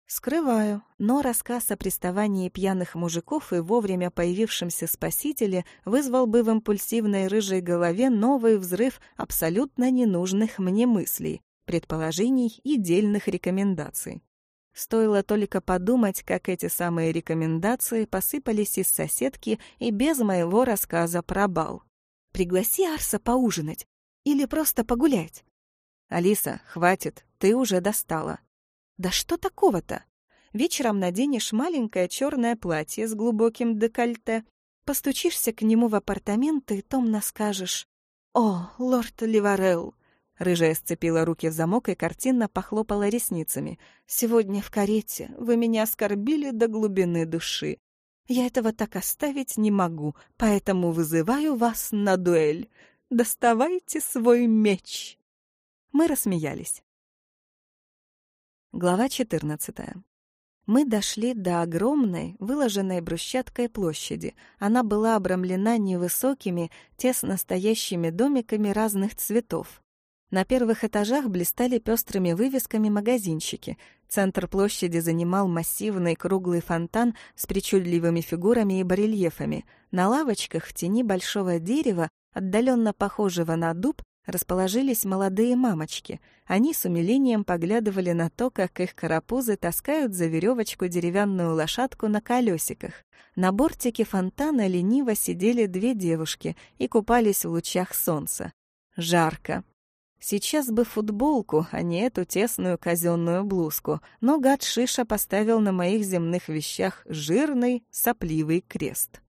Скрываю, но рассказ о приставании пьяных мужиков и вовремя появившемся спасителе вызвал бы в импульсивной рыжей голове новый взрыв абсолютно ненужных мне мыслей, предположений и дельных рекомендаций. Стоило только подумать, как эти самые рекомендации посыпались из соседки и без моего рассказа про бал. Пригласи Арса поужинать или просто погулять. Алиса, хватит, ты уже достала. Да что такого-то? Вечером наденешь маленькое черное платье с глубоким декольте, постучишься к нему в апартаменты и томно скажешь «О, лорд Ливарелл!» Рыжая сцепила руки в замок и картинно похлопала ресницами. «Сегодня в карете вы меня оскорбили до глубины души. Я этого так оставить не могу, поэтому вызываю вас на дуэль. Доставайте свой меч!» Мы рассмеялись. Глава 14. Мы дошли до огромной, выложенной брусчаткой площади. Она была обрамлена невысокими, тесно стоящими домиками разных цветов. На первых этажах блистали пестрыми вывесками магазинчики. Центр площади занимал массивный круглый фонтан с причудливыми фигурами и барельефами. На лавочках в тени большого дерева, отдаленно похожего на дуб, расположились молодые мамочки. Они с умилением поглядывали на то, как их карапузы таскают за веревочку деревянную лошадку на колесиках. На бортике фонтана лениво сидели две девушки и купались в лучах солнца. Жарко. Сейчас бы футболку, а не эту тесную казенную блузку, но гад Шиша поставил на моих земных вещах жирный, сопливый крест.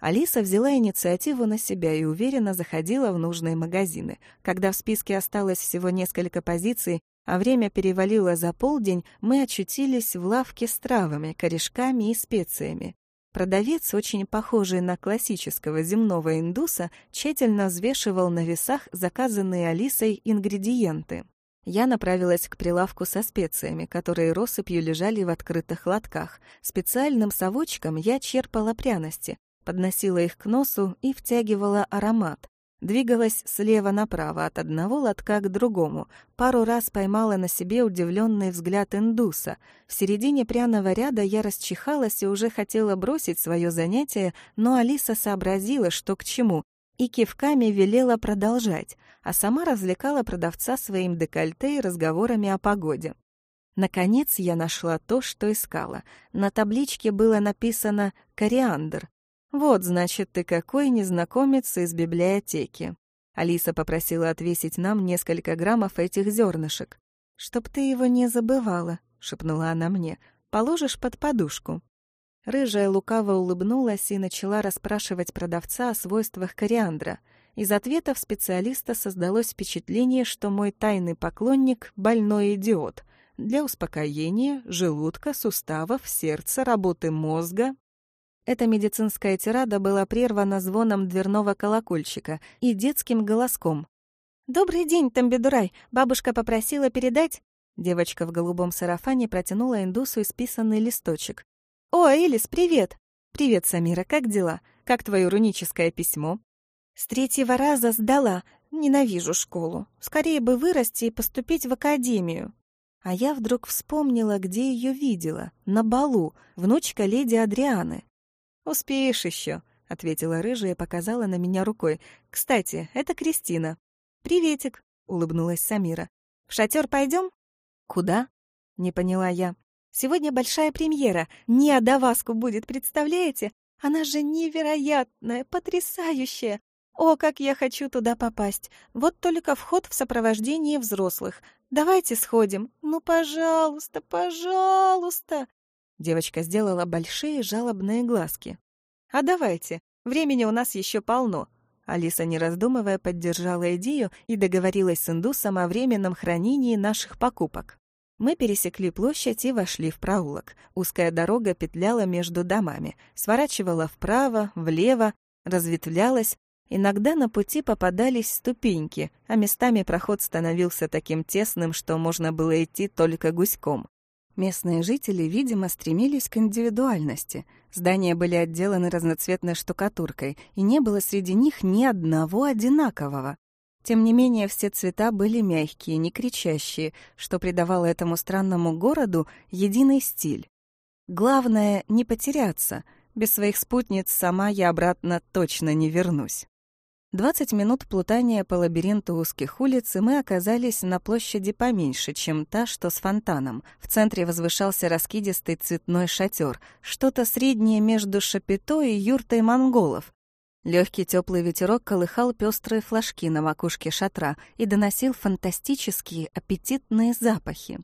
Алиса взяла инициативу на себя и уверенно заходила в нужные магазины. Когда в списке осталось всего несколько позиций, а время перевалило за полдень, мы очутились в лавке с травами, корешками и специями. Продавец, очень похожий на классического земного индуса, тщательно взвешивал на весах заказанные Алисой ингредиенты. Я направилась к прилавку со специями, которые россыпью лежали в открытых лотках. Специальным совочком я черпала пряности, подносила их к носу и втягивала аромат. Двигалась слева направо, от одного лотка к другому. Пару раз поймала на себе удивленный взгляд индуса. В середине пряного ряда я расчихалась и уже хотела бросить свое занятие, но Алиса сообразила, что к чему, и кивками велела продолжать, а сама развлекала продавца своим декольте и разговорами о погоде. Наконец я нашла то, что искала. На табличке было написано «кориандр», «Вот, значит, ты какой незнакомец из библиотеки». Алиса попросила отвесить нам несколько граммов этих зернышек. «Чтоб ты его не забывала», — шепнула она мне. «Положишь под подушку». Рыжая лукаво улыбнулась и начала расспрашивать продавца о свойствах кориандра. Из ответов специалиста создалось впечатление, что мой тайный поклонник — больной идиот. Для успокоения желудка, суставов, сердца, работы мозга эта медицинская тирада была прервана звоном дверного колокольчика и детским голоском. «Добрый день, Тамбедурай! Бабушка попросила передать...» Девочка в голубом сарафане протянула индусу исписанный листочек. «О, Элис, привет!» «Привет, Самира, как дела? Как твое руническое письмо?» «С третьего раза сдала. Ненавижу школу. Скорее бы вырасти и поступить в академию». А я вдруг вспомнила, где ее видела. На балу, внучка леди Адрианы. «Успеешь еще», — ответила рыжая и показала на меня рукой. «Кстати, это Кристина». «Приветик», — улыбнулась Самира. «В шатер пойдем?» «Куда?» — не поняла я. «Сегодня большая премьера. Не Адаваску будет, представляете? Она же невероятная, потрясающая. О, как я хочу туда попасть. Вот только вход в сопровождении взрослых. Давайте сходим. Ну, пожалуйста, пожалуйста. Девочка сделала большие жалобные глазки. А давайте. Времени у нас еще полно. Алиса, не раздумывая, поддержала идею и договорилась с индусом о временном хранении наших покупок. Мы пересекли площадь и вошли в проулок. Узкая дорога петляла между домами, сворачивала вправо, влево, разветвлялась. Иногда на пути попадались ступеньки, а местами проход становился таким тесным, что можно было идти только гуськом. Местные жители, видимо, стремились к индивидуальности. Здания были отделаны разноцветной штукатуркой, и не было среди них ни одного одинакового. Тем не менее, все цвета были мягкие, не кричащие, что придавало этому странному городу единый стиль. Главное — не потеряться. Без своих спутниц сама я обратно точно не вернусь. Двадцать минут плутания по лабиринту узких улиц, и мы оказались на площади поменьше, чем та, что с фонтаном. В центре возвышался раскидистый цветной шатер, что-то среднее между шапито и юртой монголов, Легкий теплый ветерок колыхал пестрые флажки на макушке шатра и доносил фантастические аппетитные запахи.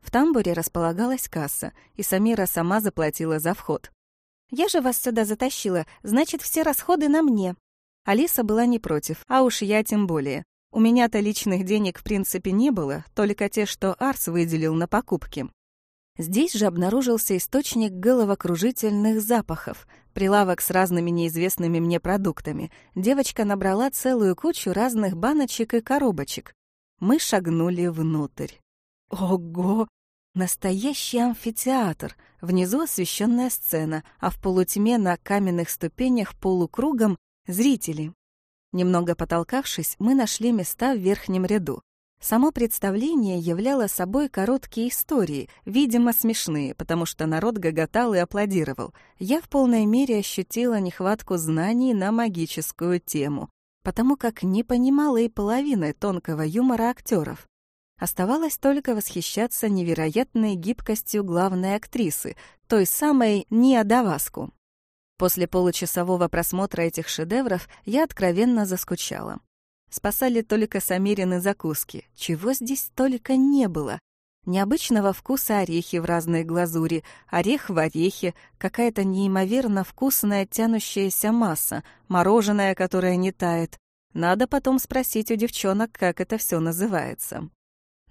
В тамбуре располагалась касса, и Самира сама заплатила за вход. «Я же вас сюда затащила, значит, все расходы на мне». Алиса была не против, а уж я тем более. У меня-то личных денег в принципе не было, только те, что Арс выделил на покупки. Здесь же обнаружился источник головокружительных запахов, прилавок с разными неизвестными мне продуктами. Девочка набрала целую кучу разных баночек и коробочек. Мы шагнули внутрь. Ого! Настоящий амфитеатр. Внизу освещенная сцена, а в полутьме на каменных ступенях полукругом — зрители. Немного потолкавшись, мы нашли места в верхнем ряду. Само представление являло собой короткие истории, видимо, смешные, потому что народ гоготал и аплодировал. Я в полной мере ощутила нехватку знаний на магическую тему, потому как не понимала и половины тонкого юмора актеров. Оставалось только восхищаться невероятной гибкостью главной актрисы, той самой Ниадаваску. После получасового просмотра этих шедевров я откровенно заскучала. Спасали только самирины закуски. Чего здесь только не было. Необычного вкуса орехи в разной глазури, орех в орехе, какая-то неимоверно вкусная тянущаяся масса, мороженое, которое не тает. Надо потом спросить у девчонок, как это все называется.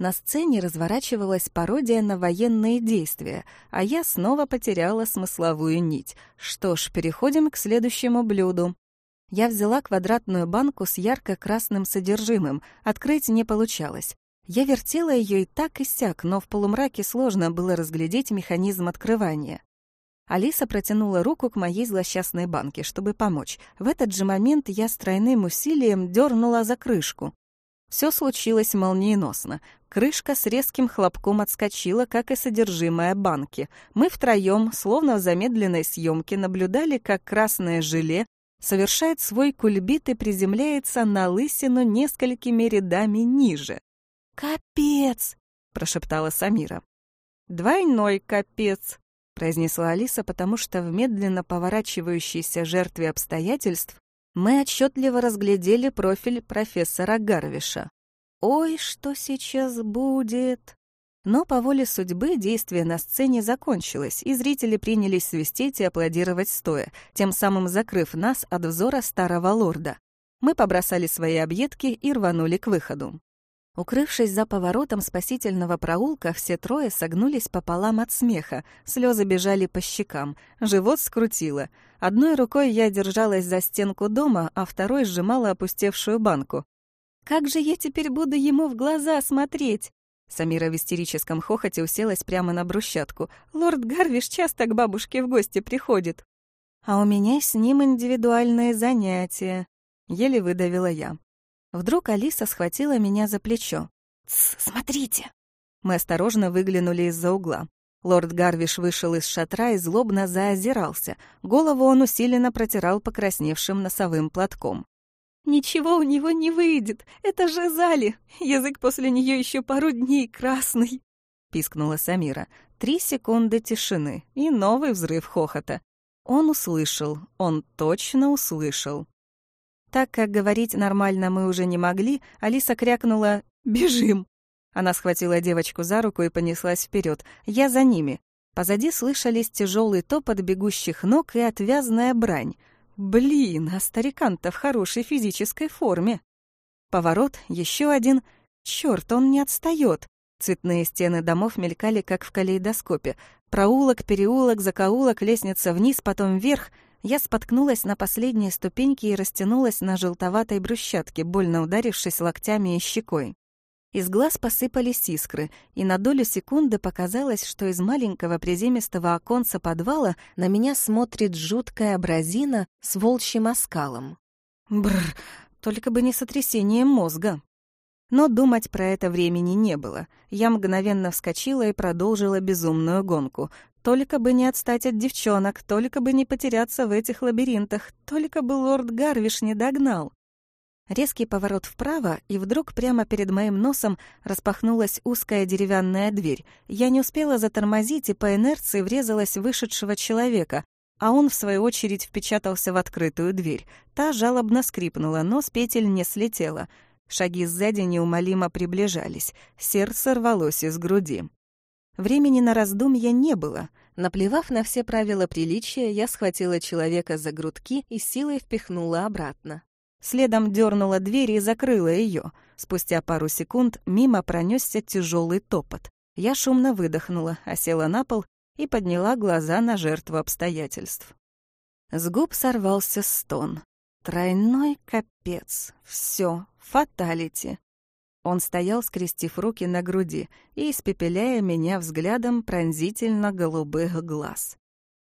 На сцене разворачивалась пародия на военные действия, а я снова потеряла смысловую нить. Что ж, переходим к следующему блюду. Я взяла квадратную банку с ярко-красным содержимым, открыть не получалось. Я вертела ее и так и сяк, но в полумраке сложно было разглядеть механизм открывания. Алиса протянула руку к моей злосчастной банке, чтобы помочь. В этот же момент я с тройным усилием дернула за крышку. Все случилось молниеносно. Крышка с резким хлопком отскочила, как и содержимое банки. Мы втроем, словно в замедленной съемке, наблюдали, как красное желе совершает свой кульбит и приземляется на лысину несколькими рядами ниже. «Капец!» — прошептала Самира. «Двойной капец!» — произнесла Алиса, потому что в медленно поворачивающейся жертве обстоятельств мы отчетливо разглядели профиль профессора Гарвиша. «Ой, что сейчас будет?» Но по воле судьбы действие на сцене закончилось, и зрители принялись свистеть и аплодировать стоя, тем самым закрыв нас от взора старого лорда. Мы побросали свои объедки и рванули к выходу. Укрывшись за поворотом спасительного проулка, все трое согнулись пополам от смеха, слезы бежали по щекам, живот скрутило. Одной рукой я держалась за стенку дома, а второй сжимала опустевшую банку. «Как же я теперь буду ему в глаза смотреть?» Самира в истерическом хохоте уселась прямо на брусчатку. «Лорд Гарвиш часто к бабушке в гости приходит». «А у меня с ним индивидуальные занятия», — еле выдавила я. Вдруг Алиса схватила меня за плечо. «Тсс, смотрите!» Мы осторожно выглянули из-за угла. Лорд Гарвиш вышел из шатра и злобно заозирался. Голову он усиленно протирал покрасневшим носовым платком. «Ничего у него не выйдет! Это же Зали! Язык после нее еще пару дней красный!» — пискнула Самира. Три секунды тишины и новый взрыв хохота. Он услышал, он точно услышал. Так как говорить нормально мы уже не могли, Алиса крякнула «Бежим!». Она схватила девочку за руку и понеслась вперед. Я за ними. Позади слышались тяжелый топот бегущих ног и отвязная брань. Блин, а старикан-то в хорошей физической форме. Поворот, еще один. Черт, он не отстает. Цветные стены домов мелькали, как в калейдоскопе. Проулок, переулок, закоулок, лестница вниз, потом вверх. Я споткнулась на последней ступеньке и растянулась на желтоватой брусчатке, больно ударившись локтями и щекой. Из глаз посыпались искры, и на долю секунды показалось, что из маленького приземистого оконца подвала на меня смотрит жуткая бразина с волчьим оскалом. Бррр, только бы не сотрясение мозга. Но думать про это времени не было. Я мгновенно вскочила и продолжила безумную гонку. Только бы не отстать от девчонок, только бы не потеряться в этих лабиринтах, только бы лорд Гарвиш не догнал. Резкий поворот вправо, и вдруг прямо перед моим носом распахнулась узкая деревянная дверь. Я не успела затормозить и по инерции врезалась в вышедшего человека, а он, в свою очередь, впечатался в открытую дверь. Та жалобно скрипнула, но с петель не слетела — Шаги сзади неумолимо приближались. Сердце рвалось из груди. Времени на раздумья не было. Наплевав на все правила приличия, я схватила человека за грудки и силой впихнула обратно. Следом дернула дверь и закрыла ее. Спустя пару секунд мимо пронесся тяжелый топот. Я шумно выдохнула, осела на пол и подняла глаза на жертву обстоятельств. С губ сорвался стон. Тройной капец. Все, фаталити. Он стоял, скрестив руки на груди и испепеляя меня взглядом пронзительно голубых глаз.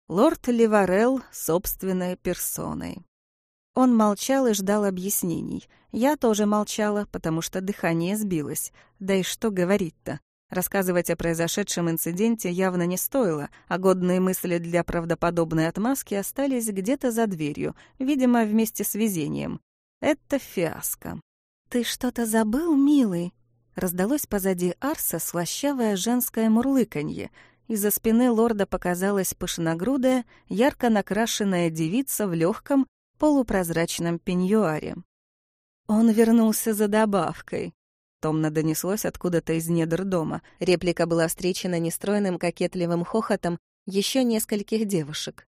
Лорд Ливарел собственной персоной. Он молчал и ждал объяснений. Я тоже молчала, потому что дыхание сбилось. Да и что говорить-то? Рассказывать о произошедшем инциденте явно не стоило, а годные мысли для правдоподобной отмазки остались где-то за дверью, видимо, вместе с везением. Это фиаско. «Ты что-то забыл, милый?» Раздалось позади Арса слащавое женское мурлыканье. Из-за спины лорда показалась пышногрудая, ярко накрашенная девица в легком, полупрозрачном пеньюаре. Он вернулся за добавкой. Томно донеслось откуда-то из недр дома. Реплика была встречена нестройным кокетливым хохотом еще нескольких девушек.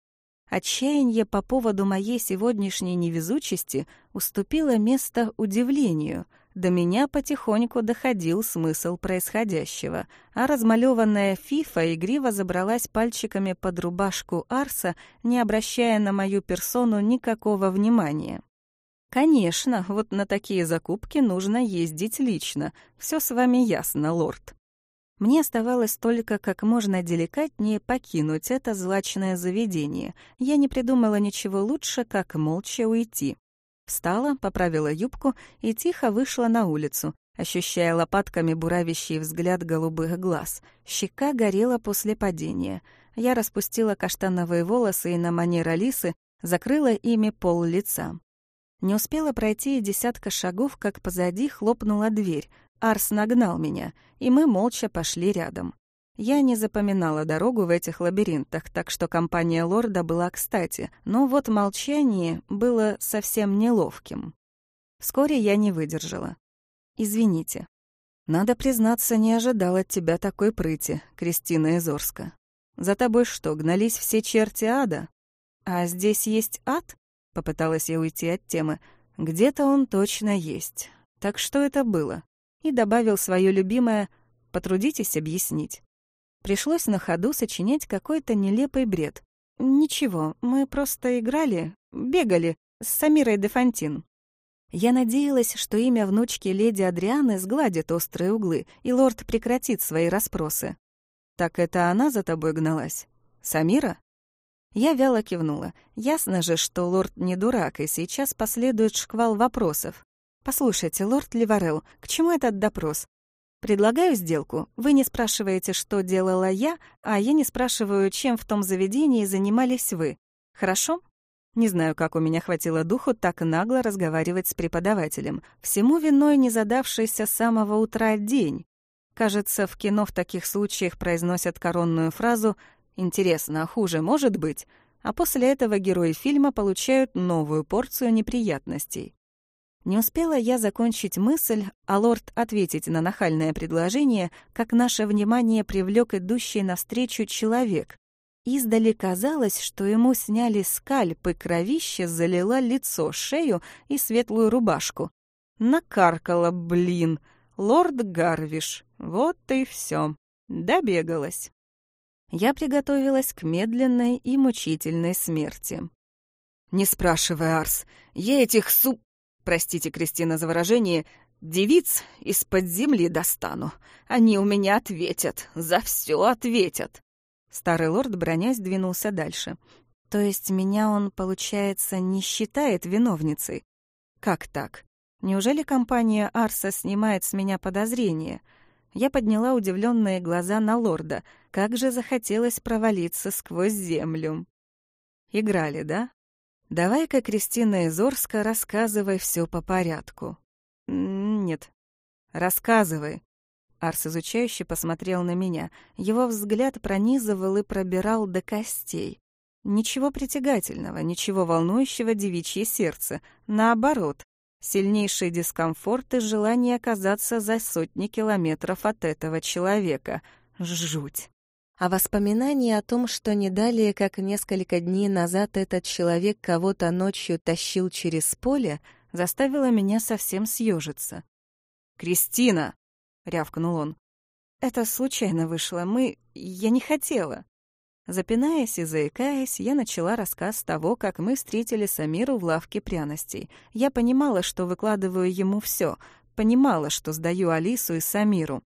Отчаяние по поводу моей сегодняшней невезучести уступило место удивлению. До меня потихоньку доходил смысл происходящего, а размалеванная Фифа игриво забралась пальчиками под рубашку Арса, не обращая на мою персону никакого внимания. «Конечно, вот на такие закупки нужно ездить лично. Все с вами ясно, лорд». Мне оставалось только как можно деликатнее покинуть это злачное заведение. Я не придумала ничего лучше, как молча уйти. Встала, поправила юбку и тихо вышла на улицу, ощущая лопатками буравящий взгляд голубых глаз. Щека горела после падения. Я распустила каштановые волосы и на манер Алисы закрыла ими пол лица. Не успела пройти и десятка шагов, как позади хлопнула дверь. Арс нагнал меня, и мы молча пошли рядом. Я не запоминала дорогу в этих лабиринтах, так что компания лорда была кстати, но вот молчание было совсем неловким. Вскоре я не выдержала. «Извините. Надо признаться, не ожидал от тебя такой прыти, Кристина Изорска. За тобой что, гнались все черти ада? А здесь есть ад?» Попыталась я уйти от темы. Где-то он точно есть. Так что это было? И добавил свое любимое «потрудитесь объяснить». Пришлось на ходу сочинять какой-то нелепый бред. Ничего, мы просто играли, бегали с Самирой де Фонтин. Я надеялась, что имя внучки леди Адрианы сгладит острые углы, и лорд прекратит свои расспросы. «Так это она за тобой гналась? Самира?» Я вяло кивнула. Ясно же, что лорд не дурак, и сейчас последует шквал вопросов. «Послушайте, лорд Ливарел, к чему этот допрос? Предлагаю сделку. Вы не спрашиваете, что делала я, а я не спрашиваю, чем в том заведении занимались вы. Хорошо?» Не знаю, как у меня хватило духу так нагло разговаривать с преподавателем. Всему виной не задавшийся с самого утра день. Кажется, в кино в таких случаях произносят коронную фразу Интересно, а хуже может быть? а после этого герои фильма получают новую порцию неприятностей. Не успела я закончить мысль, а лорд ответить на нахальное предложение, как наше внимание привлек идущий навстречу человек. Издали казалось, что ему сняли скальп, и кровище залило лицо, шею и светлую рубашку. Накаркала, блин, лорд Гарвиш. Вот и все. Добегалась. Я приготовилась к медленной и мучительной смерти. «Не спрашивай, Арс, я этих суп простите, Кристина, за выражение, девиц из-под земли достану. Они у меня ответят, за все ответят». Старый лорд, бронясь, двинулся дальше. «То есть меня он, получается, не считает виновницей? Как так? Неужели компания Арса снимает с меня подозрения?» Я подняла удивленные глаза на лорда. Как же захотелось провалиться сквозь землю. Играли, да? Давай-ка, Кристина Изорска, рассказывай все по порядку. Нет. Рассказывай. Арс изучающе посмотрел на меня. Его взгляд пронизывал и пробирал до костей. Ничего притягательного, ничего волнующего девичье сердце. Наоборот, сильнейший дискомфорт и желание оказаться за сотни километров от этого человека. Жуть. А воспоминание о том, что не далее, как несколько дней назад этот человек кого-то ночью тащил через поле, заставило меня совсем съежиться. «Кристина!» — рявкнул он. «Это случайно вышло. Мы... Я не хотела». Запинаясь и заикаясь, я начала рассказ того, как мы встретили Самиру в лавке пряностей. Я понимала, что выкладываю ему все, понимала, что сдаю Алису и Самиру.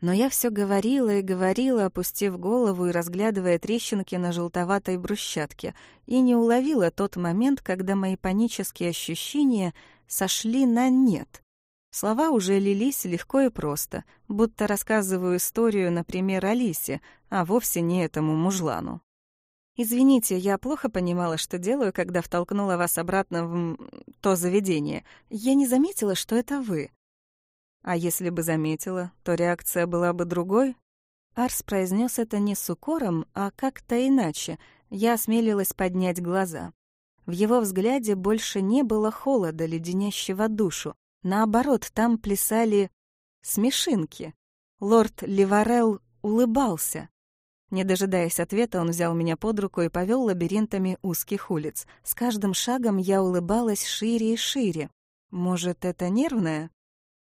Но я все говорила и говорила, опустив голову и разглядывая трещинки на желтоватой брусчатке, и не уловила тот момент, когда мои панические ощущения сошли на нет. Слова уже лились легко и просто, будто рассказываю историю, например, Алисе, а вовсе не этому мужлану. «Извините, я плохо понимала, что делаю, когда втолкнула вас обратно в то заведение. Я не заметила, что это вы». А если бы заметила, то реакция была бы другой? Арс произнес это не с укором, а как-то иначе. Я осмелилась поднять глаза. В его взгляде больше не было холода, леденящего душу. Наоборот, там плясали смешинки. Лорд Ливарел улыбался. Не дожидаясь ответа, он взял меня под руку и повел лабиринтами узких улиц. С каждым шагом я улыбалась шире и шире. Может, это нервное?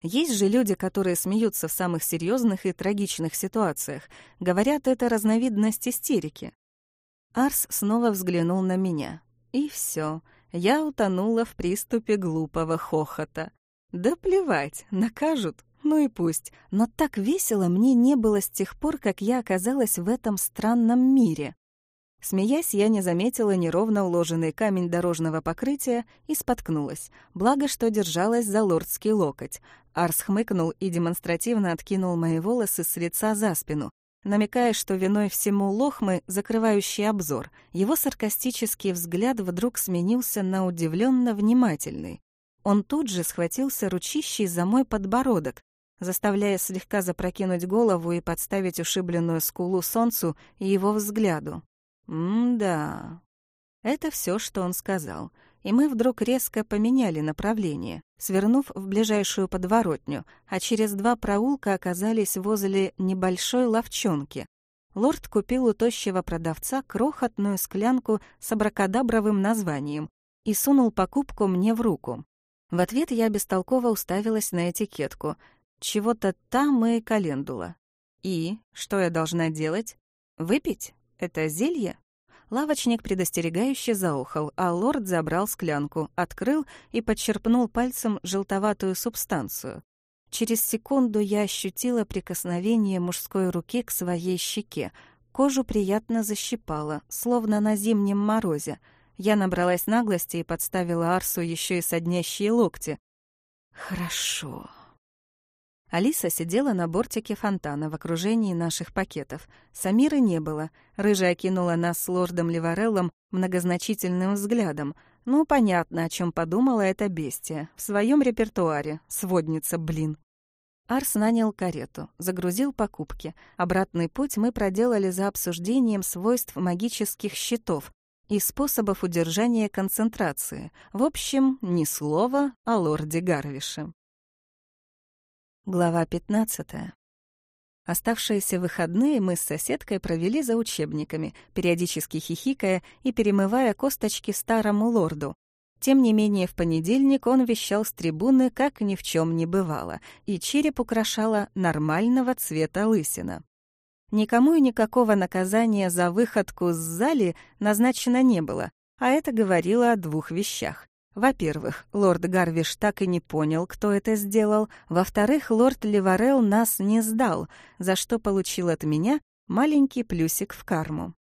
Есть же люди, которые смеются в самых серьезных и трагичных ситуациях. Говорят, это разновидность истерики. Арс снова взглянул на меня. И все. Я утонула в приступе глупого хохота. Да плевать, накажут, ну и пусть. Но так весело мне не было с тех пор, как я оказалась в этом странном мире. Смеясь, я не заметила неровно уложенный камень дорожного покрытия и споткнулась. Благо, что держалась за лордский локоть. Арс хмыкнул и демонстративно откинул мои волосы с лица за спину, намекая, что виной всему лохмы, закрывающий обзор. Его саркастический взгляд вдруг сменился на удивленно внимательный. Он тут же схватился ручищей за мой подбородок, заставляя слегка запрокинуть голову и подставить ушибленную скулу солнцу и его взгляду. М-да. Это все, что он сказал. И мы вдруг резко поменяли направление, свернув в ближайшую подворотню, а через два проулка оказались возле небольшой ловчонки. Лорд купил у тощего продавца крохотную склянку с абракадабровым названием и сунул покупку мне в руку. В ответ я бестолково уставилась на этикетку. Чего-то там и календула. И что я должна делать? Выпить? Это зелье? Лавочник предостерегающе заохал, а лорд забрал склянку, открыл и подчерпнул пальцем желтоватую субстанцию. Через секунду я ощутила прикосновение мужской руки к своей щеке. Кожу приятно защипало, словно на зимнем морозе. Я набралась наглости и подставила Арсу еще и соднящие локти. «Хорошо», Алиса сидела на бортике фонтана в окружении наших пакетов. Самиры не было. Рыжая кинула нас с лордом Ливареллом многозначительным взглядом. Ну, понятно, о чем подумала эта бестия. В своем репертуаре. Сводница, блин. Арс нанял карету, загрузил покупки. Обратный путь мы проделали за обсуждением свойств магических щитов. и способов удержания концентрации. В общем, ни слова о лорде Гарвише. Глава 15. Оставшиеся выходные мы с соседкой провели за учебниками, периодически хихикая и перемывая косточки старому лорду. Тем не менее, в понедельник он вещал с трибуны, как ни в чем не бывало, и череп украшала нормального цвета лысина. Никому и никакого наказания за выходку с зали назначено не было, а это говорило о двух вещах. Во-первых, лорд Гарвиш так и не понял, кто это сделал. Во-вторых, лорд Леварел нас не сдал, за что получил от меня маленький плюсик в карму.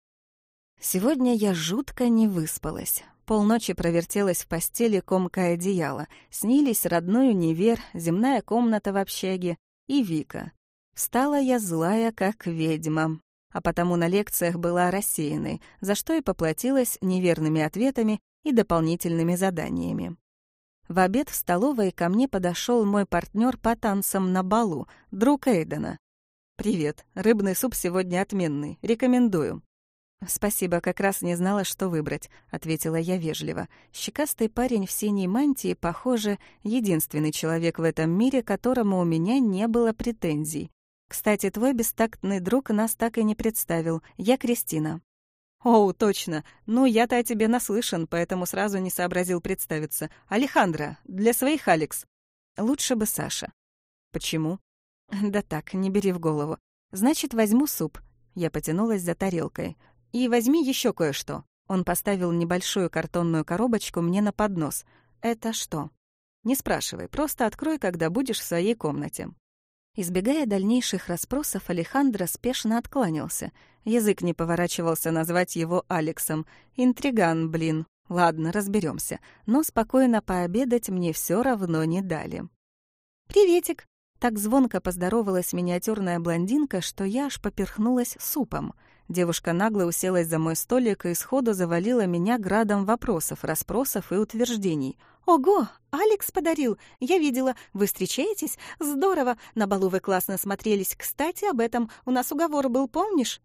Сегодня я жутко не выспалась. Полночи провертелась в постели, комкая одеяло. Снились родной универ, земная комната в общаге и Вика. Стала я злая, как ведьма, а потому на лекциях была рассеянной, за что и поплатилась неверными ответами и дополнительными заданиями. В обед в столовой ко мне подошел мой партнер по танцам на балу, друг Эйдена. «Привет, рыбный суп сегодня отменный, рекомендую». «Спасибо, как раз не знала, что выбрать», — ответила я вежливо. Щекастый парень в синей мантии, похоже, единственный человек в этом мире, которому у меня не было претензий. Кстати, твой бестактный друг нас так и не представил. Я Кристина». «Оу, точно. Ну, я-то о тебе наслышан, поэтому сразу не сообразил представиться. Алехандро, для своих Алекс». «Лучше бы Саша». «Почему?» «Да так, не бери в голову. Значит, возьму суп». Я потянулась за тарелкой. «И возьми еще кое-что». Он поставил небольшую картонную коробочку мне на поднос. «Это что?» «Не спрашивай, просто открой, когда будешь в своей комнате». Избегая дальнейших расспросов, Алехандро спешно откланялся. Язык не поворачивался назвать его Алексом. Интриган, блин. Ладно, разберемся. Но спокойно пообедать мне все равно не дали. «Приветик!» Так звонко поздоровалась миниатюрная блондинка, что я аж поперхнулась супом. Девушка нагло уселась за мой столик и сходу завалила меня градом вопросов, расспросов и утверждений — «Ого, Алекс подарил! Я видела. Вы встречаетесь? Здорово! На балу вы классно смотрелись. Кстати, об этом у нас уговор был, помнишь?»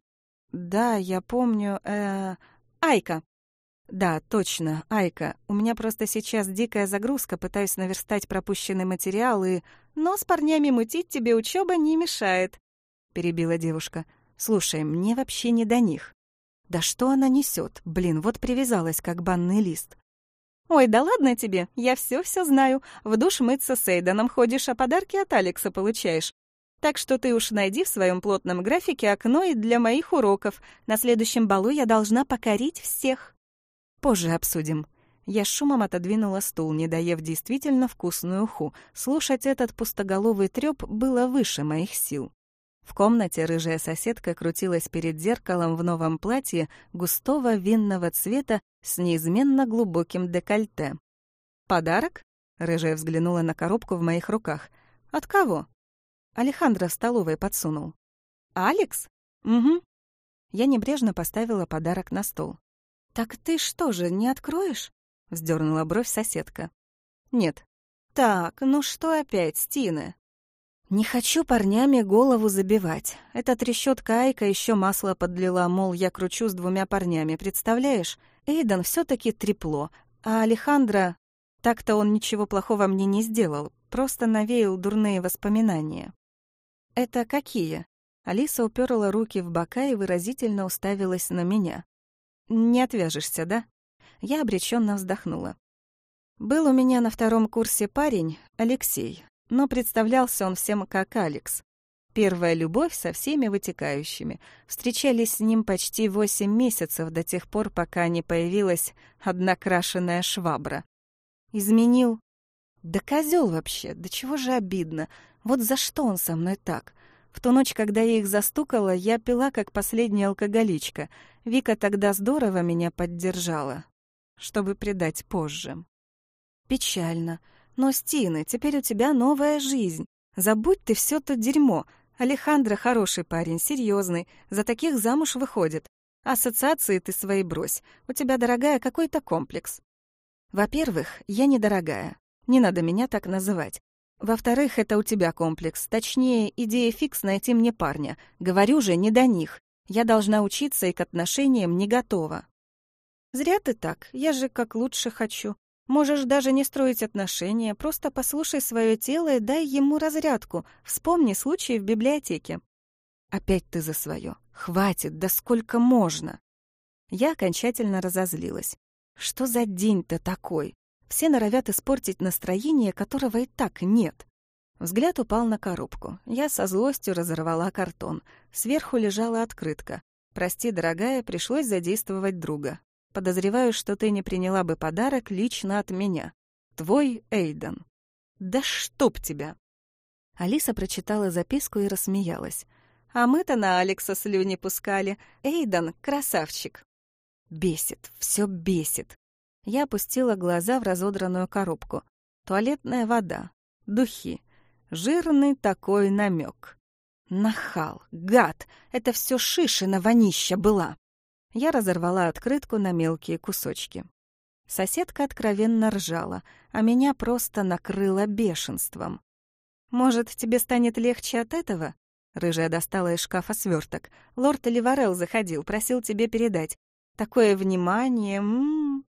«Да, я помню. Э, Айка». «Да, точно, Айка. У меня просто сейчас дикая загрузка, пытаюсь наверстать пропущенный материал и...» «Но с парнями мутить тебе учеба не мешает», — перебила девушка. «Слушай, мне вообще не до них». «Да что она несет? Блин, вот привязалась, как банный лист. «Ой, да ладно тебе, я все-все знаю. В душ мыться с Эйденом ходишь, а подарки от Алекса получаешь. Так что ты уж найди в своем плотном графике окно и для моих уроков. На следующем балу я должна покорить всех». «Позже обсудим». Я шумом отодвинула стул, не доев действительно вкусную уху. Слушать этот пустоголовый трёп было выше моих сил. В комнате рыжая соседка крутилась перед зеркалом в новом платье густого винного цвета с неизменно глубоким декольте. «Подарок?» — рыжая взглянула на коробку в моих руках. «От кого?» Алехандро в столовой подсунул. «Алекс?» «Угу». Я небрежно поставила подарок на стол. «Так ты что же, не откроешь?» — вздернула бровь соседка. «Нет». «Так, ну что опять, Стина?» Не хочу парнями голову забивать. Эта трещотка Айка еще масло подлила, мол, я кручу с двумя парнями, представляешь? Эйден все таки трепло, а Алехандро... Так-то он ничего плохого мне не сделал, просто навеял дурные воспоминания. «Это какие?» Алиса уперла руки в бока и выразительно уставилась на меня. «Не отвяжешься, да?» Я обреченно вздохнула. Был у меня на втором курсе парень, Алексей, но представлялся он всем как Алекс. Первая любовь со всеми вытекающими. Встречались с ним почти восемь месяцев до тех пор, пока не появилась одна крашеная швабра. Изменил? Да козел вообще, да чего же обидно. Вот за что он со мной так? В ту ночь, когда я их застукала, я пила как последняя алкоголичка. Вика тогда здорово меня поддержала, чтобы предать позже. Печально. Но, Стина, теперь у тебя новая жизнь. Забудь ты все то дерьмо. Алехандро хороший парень, серьезный, за таких замуж выходит. Ассоциации ты свои брось. У тебя, дорогая, какой-то комплекс. Во-первых, я недорогая. Не надо меня так называть. Во-вторых, это у тебя комплекс. Точнее, идея фикс найти мне парня. Говорю же, не до них. Я должна учиться и к отношениям не готова. Зря ты так, я же как лучше хочу. Можешь даже не строить отношения, просто послушай свое тело и дай ему разрядку. Вспомни случай в библиотеке. Опять ты за свое. Хватит, да сколько можно. Я окончательно разозлилась. Что за день-то такой? Все норовят испортить настроение, которого и так нет. Взгляд упал на коробку. Я со злостью разорвала картон. Сверху лежала открытка. «Прости, дорогая, пришлось задействовать друга. Подозреваю, что ты не приняла бы подарок лично от меня. Твой Эйден». «Да чтоб тебя!» Алиса прочитала записку и рассмеялась. «А мы-то на Алекса слюни пускали. Эйден — красавчик». Бесит, все бесит. Я опустила глаза в разодранную коробку. Туалетная вода, духи, Жирный такой намек. Нахал, гад, это все шишина вонища была. Я разорвала открытку на мелкие кусочки. Соседка откровенно ржала, а меня просто накрыло бешенством. «Может, тебе станет легче от этого?» Рыжая достала из шкафа сверток. «Лорд Ливарел заходил, просил тебе передать. Такое внимание... М -м -м.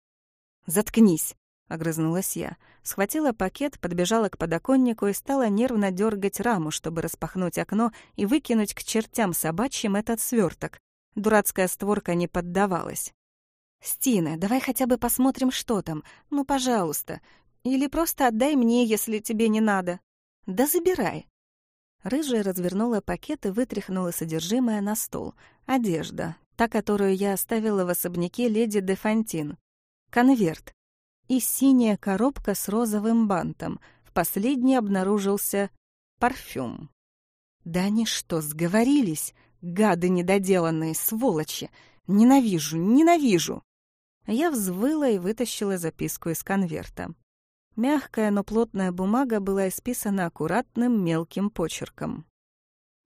«Заткнись!» — огрызнулась я. Схватила пакет, подбежала к подоконнику и стала нервно дергать раму, чтобы распахнуть окно и выкинуть к чертям собачьим этот сверток. Дурацкая створка не поддавалась. «Стина, давай хотя бы посмотрим, что там. Ну, пожалуйста. Или просто отдай мне, если тебе не надо. Да забирай». Рыжая развернула пакет и вытряхнула содержимое на стол. Одежда, та, которую я оставила в особняке леди де Фонтин. Конверт и синяя коробка с розовым бантом. В последней обнаружился парфюм. Да они что, сговорились? Гады недоделанные, сволочи! Ненавижу, ненавижу! Я взвыла и вытащила записку из конверта. Мягкая, но плотная бумага была исписана аккуратным мелким почерком.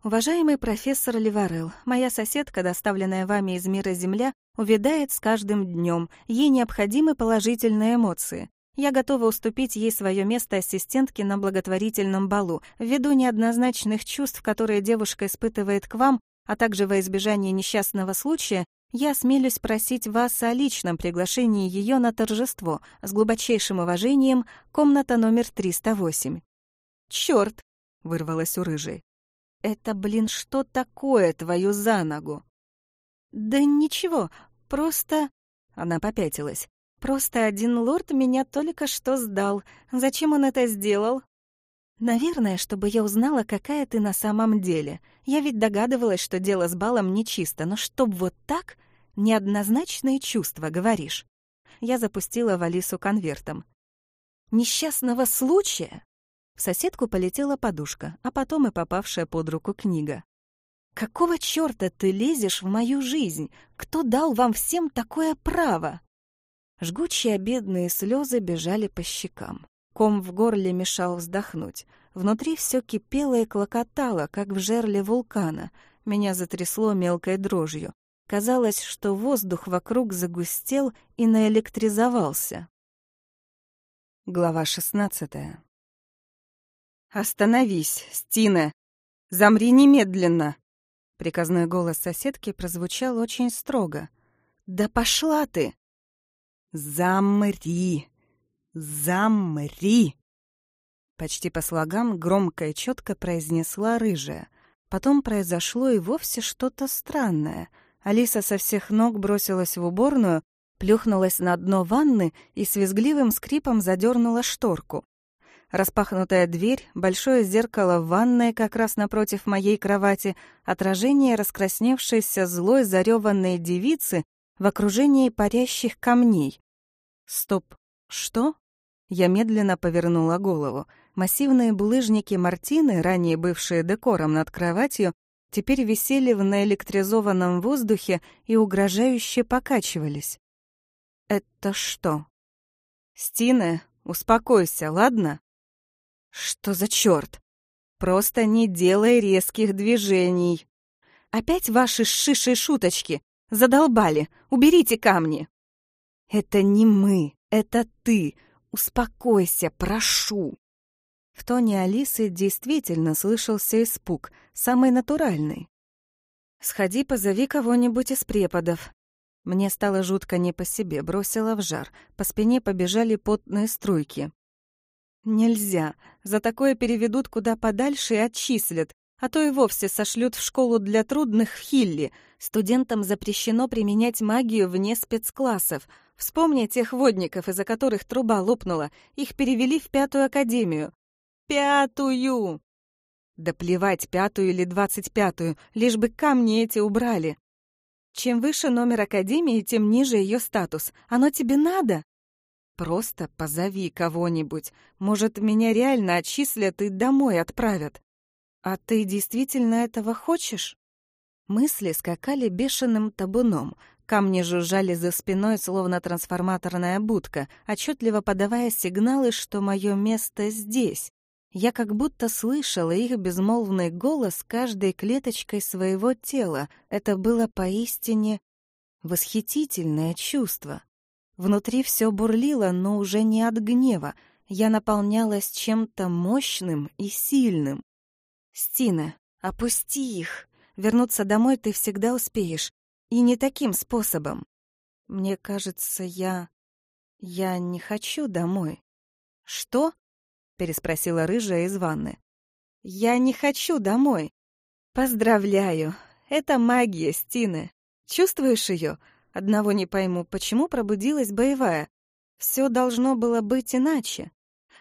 «Уважаемый профессор Ливарел, моя соседка, доставленная вами из мира Земля, увядает с каждым днем. Ей необходимы положительные эмоции. Я готова уступить ей свое место ассистентки на благотворительном балу, ввиду неоднозначных чувств, которые девушка испытывает к вам, а также во избежание несчастного случая, я осмелюсь просить вас о личном приглашении ее на торжество с глубочайшим уважением, комната номер 308. «Чёрт!» — вырвалась у рыжей. «Это, блин, что такое, твою за ногу?» «Да ничего, просто...» Она попятилась. «Просто один лорд меня только что сдал. Зачем он это сделал?» «Наверное, чтобы я узнала, какая ты на самом деле. Я ведь догадывалась, что дело с балом нечисто, но чтоб вот так... Неоднозначные чувства, говоришь?» Я запустила в Алису конвертом. «Несчастного случая?» В соседку полетела подушка, а потом и попавшая под руку книга. «Какого чёрта ты лезешь в мою жизнь? Кто дал вам всем такое право?» Жгучие бедные слезы бежали по щекам. Ком в горле мешал вздохнуть. Внутри все кипело и клокотало, как в жерле вулкана. Меня затрясло мелкой дрожью. Казалось, что воздух вокруг загустел и наэлектризовался. Глава шестнадцатая. «Остановись, Стина! Замри немедленно!» Приказной голос соседки прозвучал очень строго. «Да пошла ты!» «Замри! Замри!» Почти по слогам громко и четко произнесла рыжая. Потом произошло и вовсе что-то странное. Алиса со всех ног бросилась в уборную, плюхнулась на дно ванны и с визгливым скрипом задернула шторку. Распахнутая дверь, большое зеркало в ванной как раз напротив моей кровати, отражение раскрасневшейся злой зареванной девицы в окружении парящих камней. Стоп, что? Я медленно повернула голову. Массивные булыжники Мартины, ранее бывшие декором над кроватью, теперь висели в наэлектризованном воздухе и угрожающе покачивались. «Это что?» «Стина, успокойся, ладно?» Что за черт? Просто не делай резких движений. Опять ваши шиши шуточки. Задолбали. Уберите камни. Это не мы, это ты. Успокойся, прошу. В тоне Алисы действительно слышался испуг, самый натуральный. «Сходи, позови кого-нибудь из преподов». Мне стало жутко не по себе, бросило в жар. По спине побежали потные струйки. Нельзя. За такое переведут куда подальше и отчислят, а то и вовсе сошлют в школу для трудных в Хилли. Студентам запрещено применять магию вне спецклассов. Вспомни тех водников, из-за которых труба лопнула. Их перевели в пятую академию. Пятую! Да плевать, пятую или двадцать пятую, лишь бы камни эти убрали. Чем выше номер академии, тем ниже ее статус. Оно тебе надо? Просто позови кого-нибудь. Может, меня реально отчислят и домой отправят. А ты действительно этого хочешь? Мысли скакали бешеным табуном. Камни жужжали за спиной, словно трансформаторная будка, отчетливо подавая сигналы, что мое место здесь. Я как будто слышала их безмолвный голос каждой клеточкой своего тела. Это было поистине восхитительное чувство. Внутри все бурлило, но уже не от гнева. Я наполнялась чем-то мощным и сильным. «Стина, опусти их. Вернуться домой ты всегда успеешь. И не таким способом. Мне кажется, я... Я не хочу домой». «Что?» переспросила рыжая из ванны. Я не хочу домой. Поздравляю. Это магия Стины. Чувствуешь ее? Одного не пойму, почему пробудилась боевая. Все должно было быть иначе.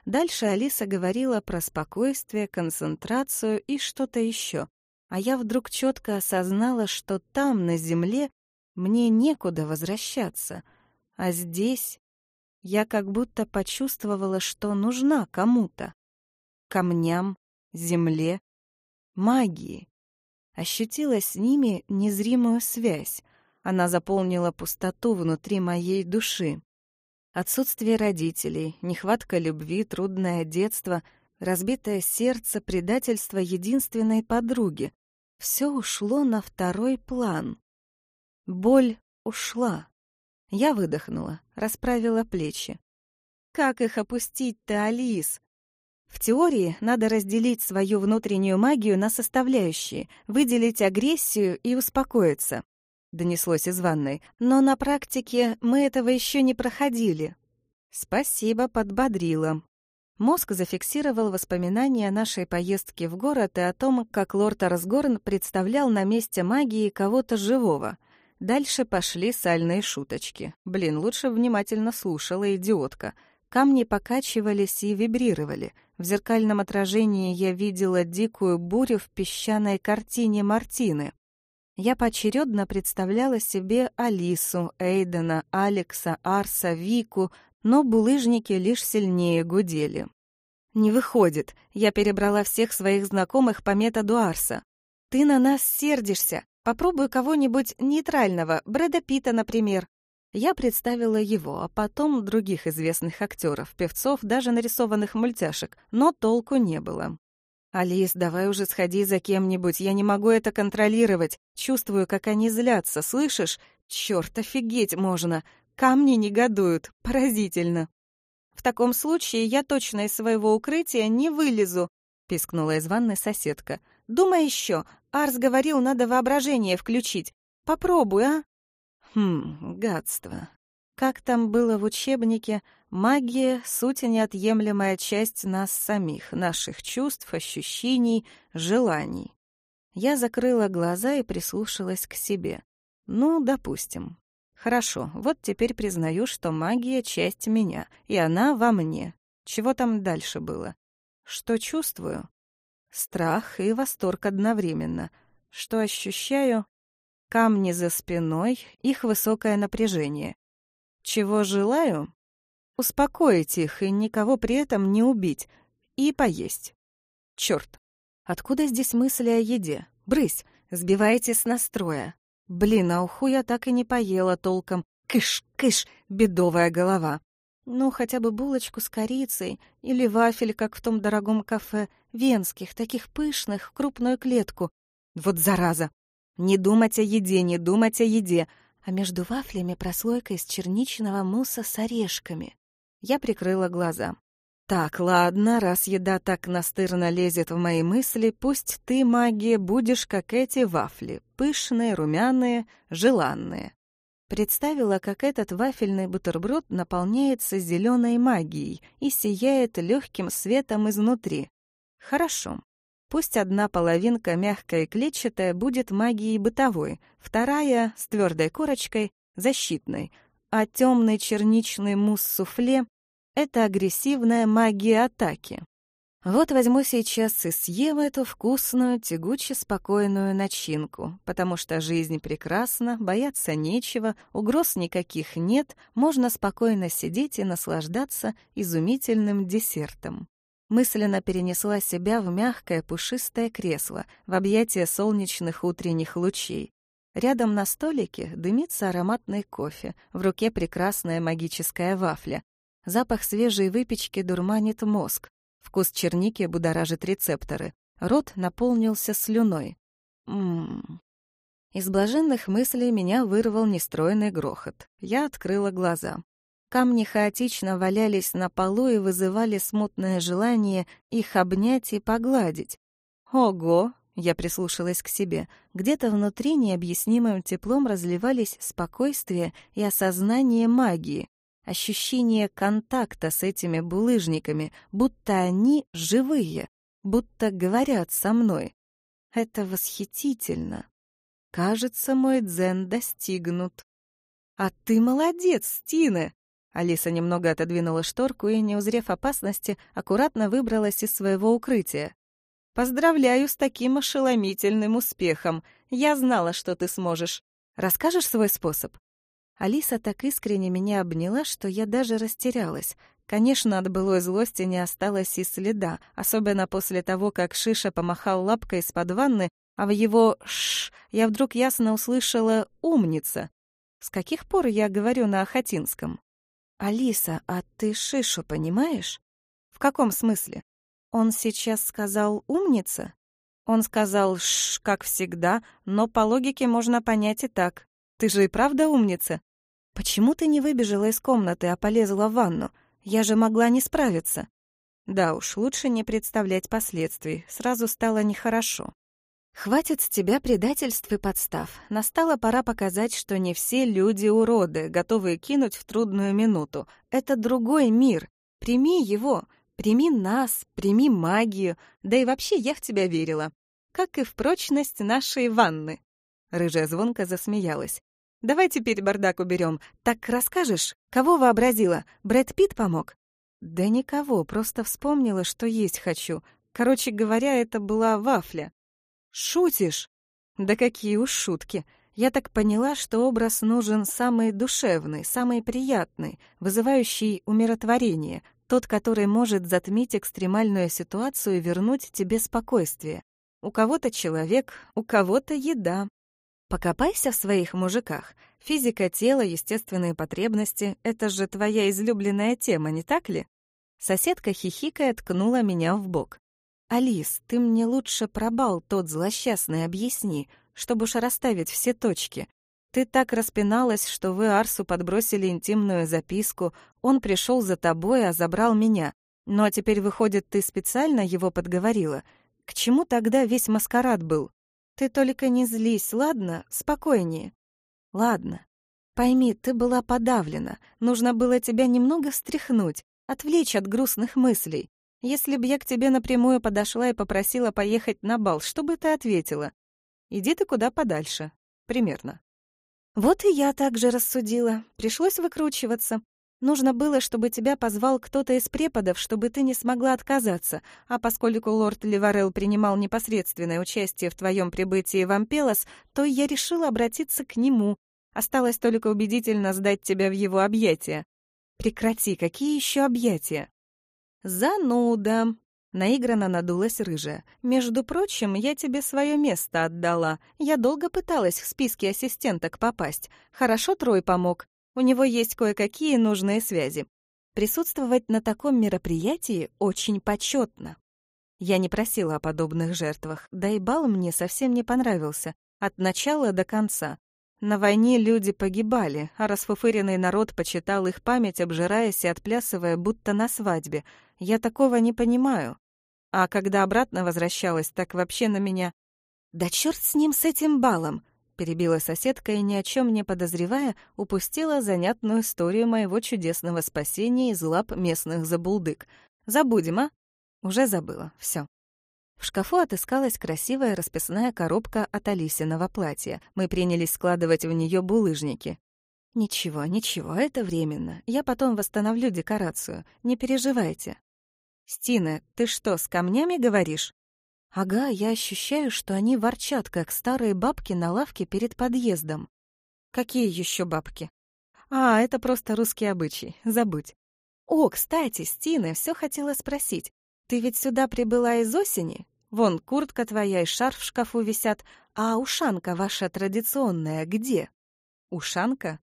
Дальше Алиса говорила про спокойствие, концентрацию и что-то еще. А я вдруг четко осознала, что там, на земле, мне некуда возвращаться. А здесь я как будто почувствовала, что нужна кому-то. Камням, земле, магии. Ощутила с ними незримую связь. Она заполнила пустоту внутри моей души. Отсутствие родителей, нехватка любви, трудное детство, разбитое сердце, предательство единственной подруги. Все ушло на второй план. Боль ушла. Я выдохнула, расправила плечи. Как их опустить-то, Алис? В теории надо разделить свою внутреннюю магию на составляющие, выделить агрессию и успокоиться. Донеслось из ванной. Но на практике мы этого еще не проходили. Спасибо, подбодрила. Мозг зафиксировал воспоминания о нашей поездке в город и о том, как лорд Арсгорн представлял на месте магии кого-то живого — Дальше пошли сальные шуточки. Блин, лучше внимательно слушала идиотка. Камни покачивались и вибрировали. В зеркальном отражении я видела дикую бурю в песчаной картине Мартины. Я поочередно представляла себе Алису, Эйдена, Алекса, Арса, Вику, но булыжники лишь сильнее гудели. «Не выходит. Я перебрала всех своих знакомых по методу Арса. Ты на нас сердишься. Попробую кого-нибудь нейтрального, Брэда Питта, например. Я представила его, а потом других известных актеров, певцов, даже нарисованных мультяшек, но толку не было. «Алис, давай уже сходи за кем-нибудь, я не могу это контролировать. Чувствую, как они злятся, слышишь? Чёрт, офигеть можно! Камни негодуют, поразительно!» «В таком случае я точно из своего укрытия не вылезу», — пискнула из ванной соседка. «Думай еще, Арс говорил, надо воображение включить. Попробуй, а? Хм, гадство. Как там было в учебнике, магия — суть и неотъемлемая часть нас самих, наших чувств, ощущений, желаний. Я закрыла глаза и прислушалась к себе. Ну, допустим. Хорошо, вот теперь признаю, что магия — часть меня, и она во мне. Чего там дальше было? Что чувствую? Страх и восторг одновременно. Что ощущаю? Камни за спиной, их высокое напряжение. Чего желаю? Успокоить их и никого при этом не убить. И поесть. Чёрт. Откуда здесь мысли о еде? Брысь, сбивайте с настроя. Блин, а уху я так и не поела толком. Кыш, кыш, бедовая голова. Ну, хотя бы булочку с корицей или вафель, как в том дорогом кафе, венских, таких пышных, в крупную клетку. Вот зараза! Не думать о еде, не думать о еде, а между вафлями прослойка из черничного мусса с орешками. Я прикрыла глаза. Так, ладно, раз еда так настырно лезет в мои мысли, пусть ты, магия, будешь как эти вафли, пышные, румяные, желанные. Представила, как этот вафельный бутерброд наполняется зеленой магией и сияет легким светом изнутри. Хорошо. Пусть одна половинка мягкая и клетчатая будет магией бытовой, вторая с твердой корочкой защитной, а темный черничный мусс-суфле — это агрессивная магия атаки. Вот возьму сейчас и съем эту вкусную, тягуче спокойную начинку, потому что жизнь прекрасна, бояться нечего, угроз никаких нет, можно спокойно сидеть и наслаждаться изумительным десертом. Мысленно перенесла себя в мягкое пушистое кресло, в объятия солнечных утренних лучей. Рядом на столике дымится ароматный кофе, в руке прекрасная магическая вафля. Запах свежей выпечки дурманит мозг, Вкус черники будоражит рецепторы. Рот наполнился слюной. Ммм. Из блаженных мыслей меня вырвал нестройный грохот. Я открыла глаза. Камни хаотично валялись на полу и вызывали смутное желание их обнять и погладить. «Ого!» — я прислушалась к себе. Где-то внутри необъяснимым теплом разливались спокойствие и осознание магии ощущение контакта с этими булыжниками, будто они живые, будто говорят со мной. Это восхитительно. Кажется, мой дзен достигнут. «А ты молодец, Стина!» Алиса немного отодвинула шторку и, не узрев опасности, аккуратно выбралась из своего укрытия. «Поздравляю с таким ошеломительным успехом. Я знала, что ты сможешь. Расскажешь свой способ?» Алиса так искренне меня обняла, что я даже растерялась. Конечно, от былой злости не осталось и следа, особенно после того, как Шиша помахал лапкой из-под ванны, а в его «ш» я вдруг ясно услышала «умница». С каких пор я говорю на Ахатинском? «Алиса, а ты Шишу понимаешь?» «В каком смысле?» «Он сейчас сказал «умница»?» Он сказал «ш», как всегда, но по логике можно понять и так. «Ты же и правда умница?» «Почему ты не выбежала из комнаты, а полезла в ванну? Я же могла не справиться». Да уж, лучше не представлять последствий, сразу стало нехорошо. Хватит с тебя предательств и подстав. Настала пора показать, что не все люди уроды, готовые кинуть в трудную минуту. Это другой мир. Прими его, прими нас, прими магию. Да и вообще я в тебя верила. Как и в прочность нашей ванны. Рыжая звонко засмеялась. Давай теперь бардак уберем. Так расскажешь, кого вообразила? Брэд Питт помог? Да никого, просто вспомнила, что есть хочу. Короче говоря, это была вафля. Шутишь? Да какие уж шутки. Я так поняла, что образ нужен самый душевный, самый приятный, вызывающий умиротворение, тот, который может затмить экстремальную ситуацию и вернуть тебе спокойствие. У кого-то человек, у кого-то еда, Покопайся в своих мужиках. Физика тела, естественные потребности — это же твоя излюбленная тема, не так ли? Соседка хихикая ткнула меня в бок. «Алис, ты мне лучше про бал тот злосчастный объясни, чтобы уж расставить все точки. Ты так распиналась, что вы Арсу подбросили интимную записку, он пришел за тобой, а забрал меня. Ну а теперь, выходит, ты специально его подговорила. К чему тогда весь маскарад был?» Ты только не злись, ладно? Спокойнее. Ладно. Пойми, ты была подавлена. Нужно было тебя немного встряхнуть, отвлечь от грустных мыслей. Если б я к тебе напрямую подошла и попросила поехать на бал, что бы ты ответила? Иди ты куда подальше. Примерно. Вот и я так же рассудила. Пришлось выкручиваться. Нужно было, чтобы тебя позвал кто-то из преподов, чтобы ты не смогла отказаться, а поскольку лорд Ливарел принимал непосредственное участие в твоем прибытии в Ампелос, то я решила обратиться к нему. Осталось только убедительно сдать тебя в его объятия. Прекрати, какие еще объятия? Зануда. Наигранно надулась рыжая. «Между прочим, я тебе свое место отдала. Я долго пыталась в списке ассистенток попасть. Хорошо Трой помог. У него есть кое-какие нужные связи. Присутствовать на таком мероприятии очень почетно. Я не просила о подобных жертвах, да и бал мне совсем не понравился, от начала до конца. На войне люди погибали, а расфуфыренный народ почитал их память, обжираясь и отплясывая, будто на свадьбе. Я такого не понимаю. А когда обратно возвращалась, так вообще на меня... «Да черт с ним, с этим балом!» перебила соседка и, ни о чем не подозревая, упустила занятную историю моего чудесного спасения из лап местных забулдык. Забудем, а? Уже забыла. Все. В шкафу отыскалась красивая расписная коробка от Алисиного платья. Мы принялись складывать в нее булыжники. «Ничего, ничего, это временно. Я потом восстановлю декорацию. Не переживайте». «Стина, ты что, с камнями говоришь?» «Ага, я ощущаю, что они ворчат, как старые бабки на лавке перед подъездом». «Какие еще бабки?» «А, это просто русский обычай. Забудь». «О, кстати, Стина, все хотела спросить. Ты ведь сюда прибыла из осени? Вон, куртка твоя и шарф в шкафу висят. А ушанка ваша традиционная где?» «Ушанка?»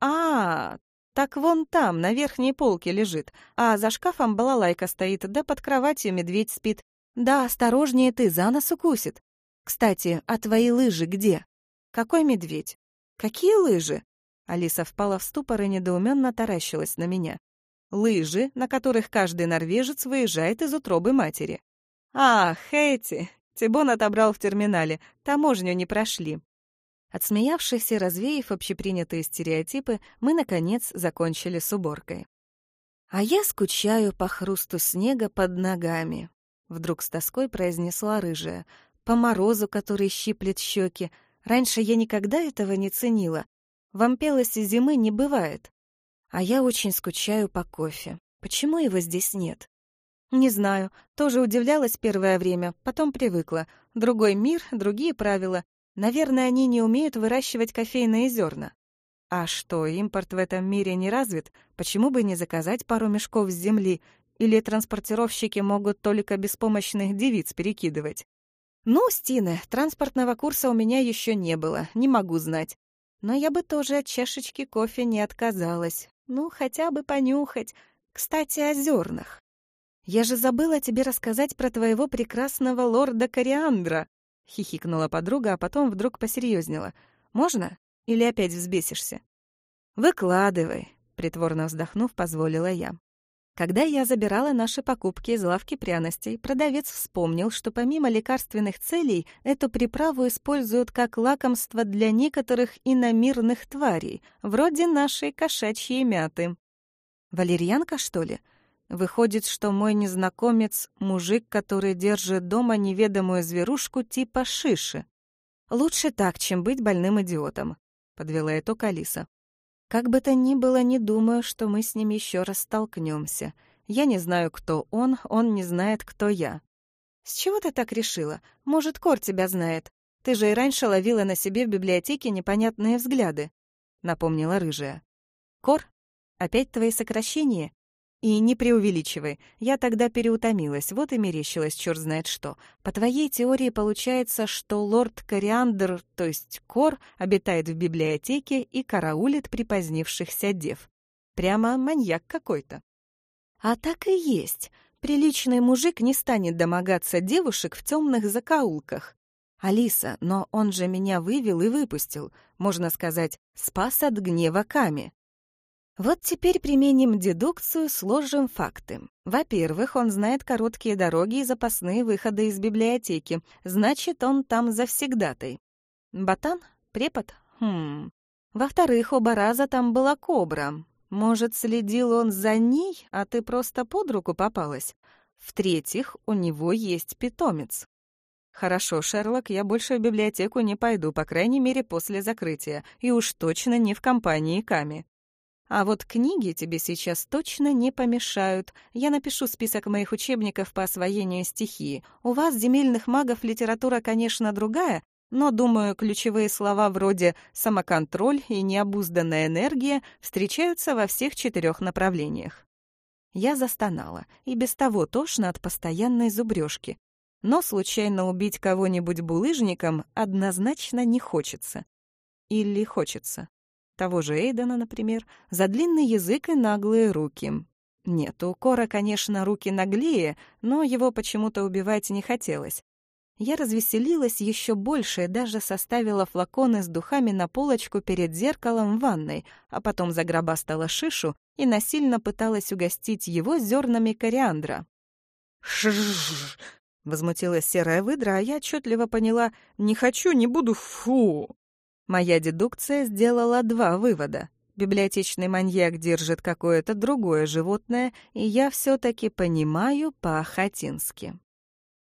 «А, так вон там, на верхней полке лежит, а за шкафом балалайка стоит, да под кроватью медведь спит. Да, осторожнее ты, за нос укусит. Кстати, а твои лыжи где? Какой медведь? Какие лыжи? Алиса впала в ступор и недоуменно таращилась на меня. Лыжи, на которых каждый норвежец выезжает из утробы матери. Ах, эти! Тибон отобрал в терминале, таможню не прошли. Отсмеявшись и развеяв общепринятые стереотипы, мы, наконец, закончили с уборкой. «А я скучаю по хрусту снега под ногами», — вдруг с тоской произнесла рыжая, «по морозу, который щиплет щеки. Раньше я никогда этого не ценила. В Ампелосе зимы не бывает. А я очень скучаю по кофе. Почему его здесь нет?» «Не знаю. Тоже удивлялась первое время, потом привыкла. Другой мир, другие правила. Наверное, они не умеют выращивать кофейные зерна. А что, импорт в этом мире не развит? Почему бы не заказать пару мешков с земли? Или транспортировщики могут только беспомощных девиц перекидывать? Ну, Стина, транспортного курса у меня еще не было, не могу знать. Но я бы тоже от чашечки кофе не отказалась. Ну, хотя бы понюхать. Кстати, о зернах. Я же забыла тебе рассказать про твоего прекрасного лорда Кориандра. — хихикнула подруга, а потом вдруг посерьезнела. «Можно? Или опять взбесишься?» «Выкладывай», — притворно вздохнув, позволила я. Когда я забирала наши покупки из лавки пряностей, продавец вспомнил, что помимо лекарственных целей эту приправу используют как лакомство для некоторых иномирных тварей, вроде нашей кошачьей мяты. «Валерьянка, что ли?» Выходит, что мой незнакомец — мужик, который держит дома неведомую зверушку типа шиши. Лучше так, чем быть больным идиотом, — подвела итог Алиса. Как бы то ни было, не думаю, что мы с ним еще раз столкнемся. Я не знаю, кто он, он не знает, кто я. С чего ты так решила? Может, Кор тебя знает? Ты же и раньше ловила на себе в библиотеке непонятные взгляды, — напомнила рыжая. Кор? Опять твои сокращения? И не преувеличивай, я тогда переутомилась, вот и мерещилась черт знает что. По твоей теории получается, что лорд Кориандр, то есть Кор, обитает в библиотеке и караулит припозднившихся дев. Прямо маньяк какой-то. А так и есть. Приличный мужик не станет домогаться девушек в темных закоулках. Алиса, но он же меня вывел и выпустил, можно сказать, спас от гнева Ками. Вот теперь применим дедукцию, сложим факты. Во-первых, он знает короткие дороги и запасные выходы из библиотеки. Значит, он там завсегдатай. Ботан? Препод? Хм. Во-вторых, оба раза там была кобра. Может, следил он за ней, а ты просто под руку попалась? В-третьих, у него есть питомец. Хорошо, Шерлок, я больше в библиотеку не пойду, по крайней мере, после закрытия, и уж точно не в компании Ками. А вот книги тебе сейчас точно не помешают. Я напишу список моих учебников по освоению стихии. У вас, земельных магов, литература, конечно, другая, но, думаю, ключевые слова вроде «самоконтроль» и «необузданная энергия» встречаются во всех четырех направлениях. Я застонала, и без того тошно от постоянной зубрежки. Но случайно убить кого-нибудь булыжником однозначно не хочется. Или хочется того же Эйдена, например, за длинный язык и наглые руки. Нет, у Кора, конечно, руки наглее, но его почему-то убивать не хотелось. Я развеселилась еще больше и даже составила флаконы с духами на полочку перед зеркалом в ванной, а потом загробастала шишу и насильно пыталась угостить его зернами кориандра. «Ш-ш-ш!» — возмутилась серая выдра, а я отчетливо поняла «не хочу, не буду, фу!» Моя дедукция сделала два вывода. Библиотечный маньяк держит какое-то другое животное, и я все таки понимаю по-хатински.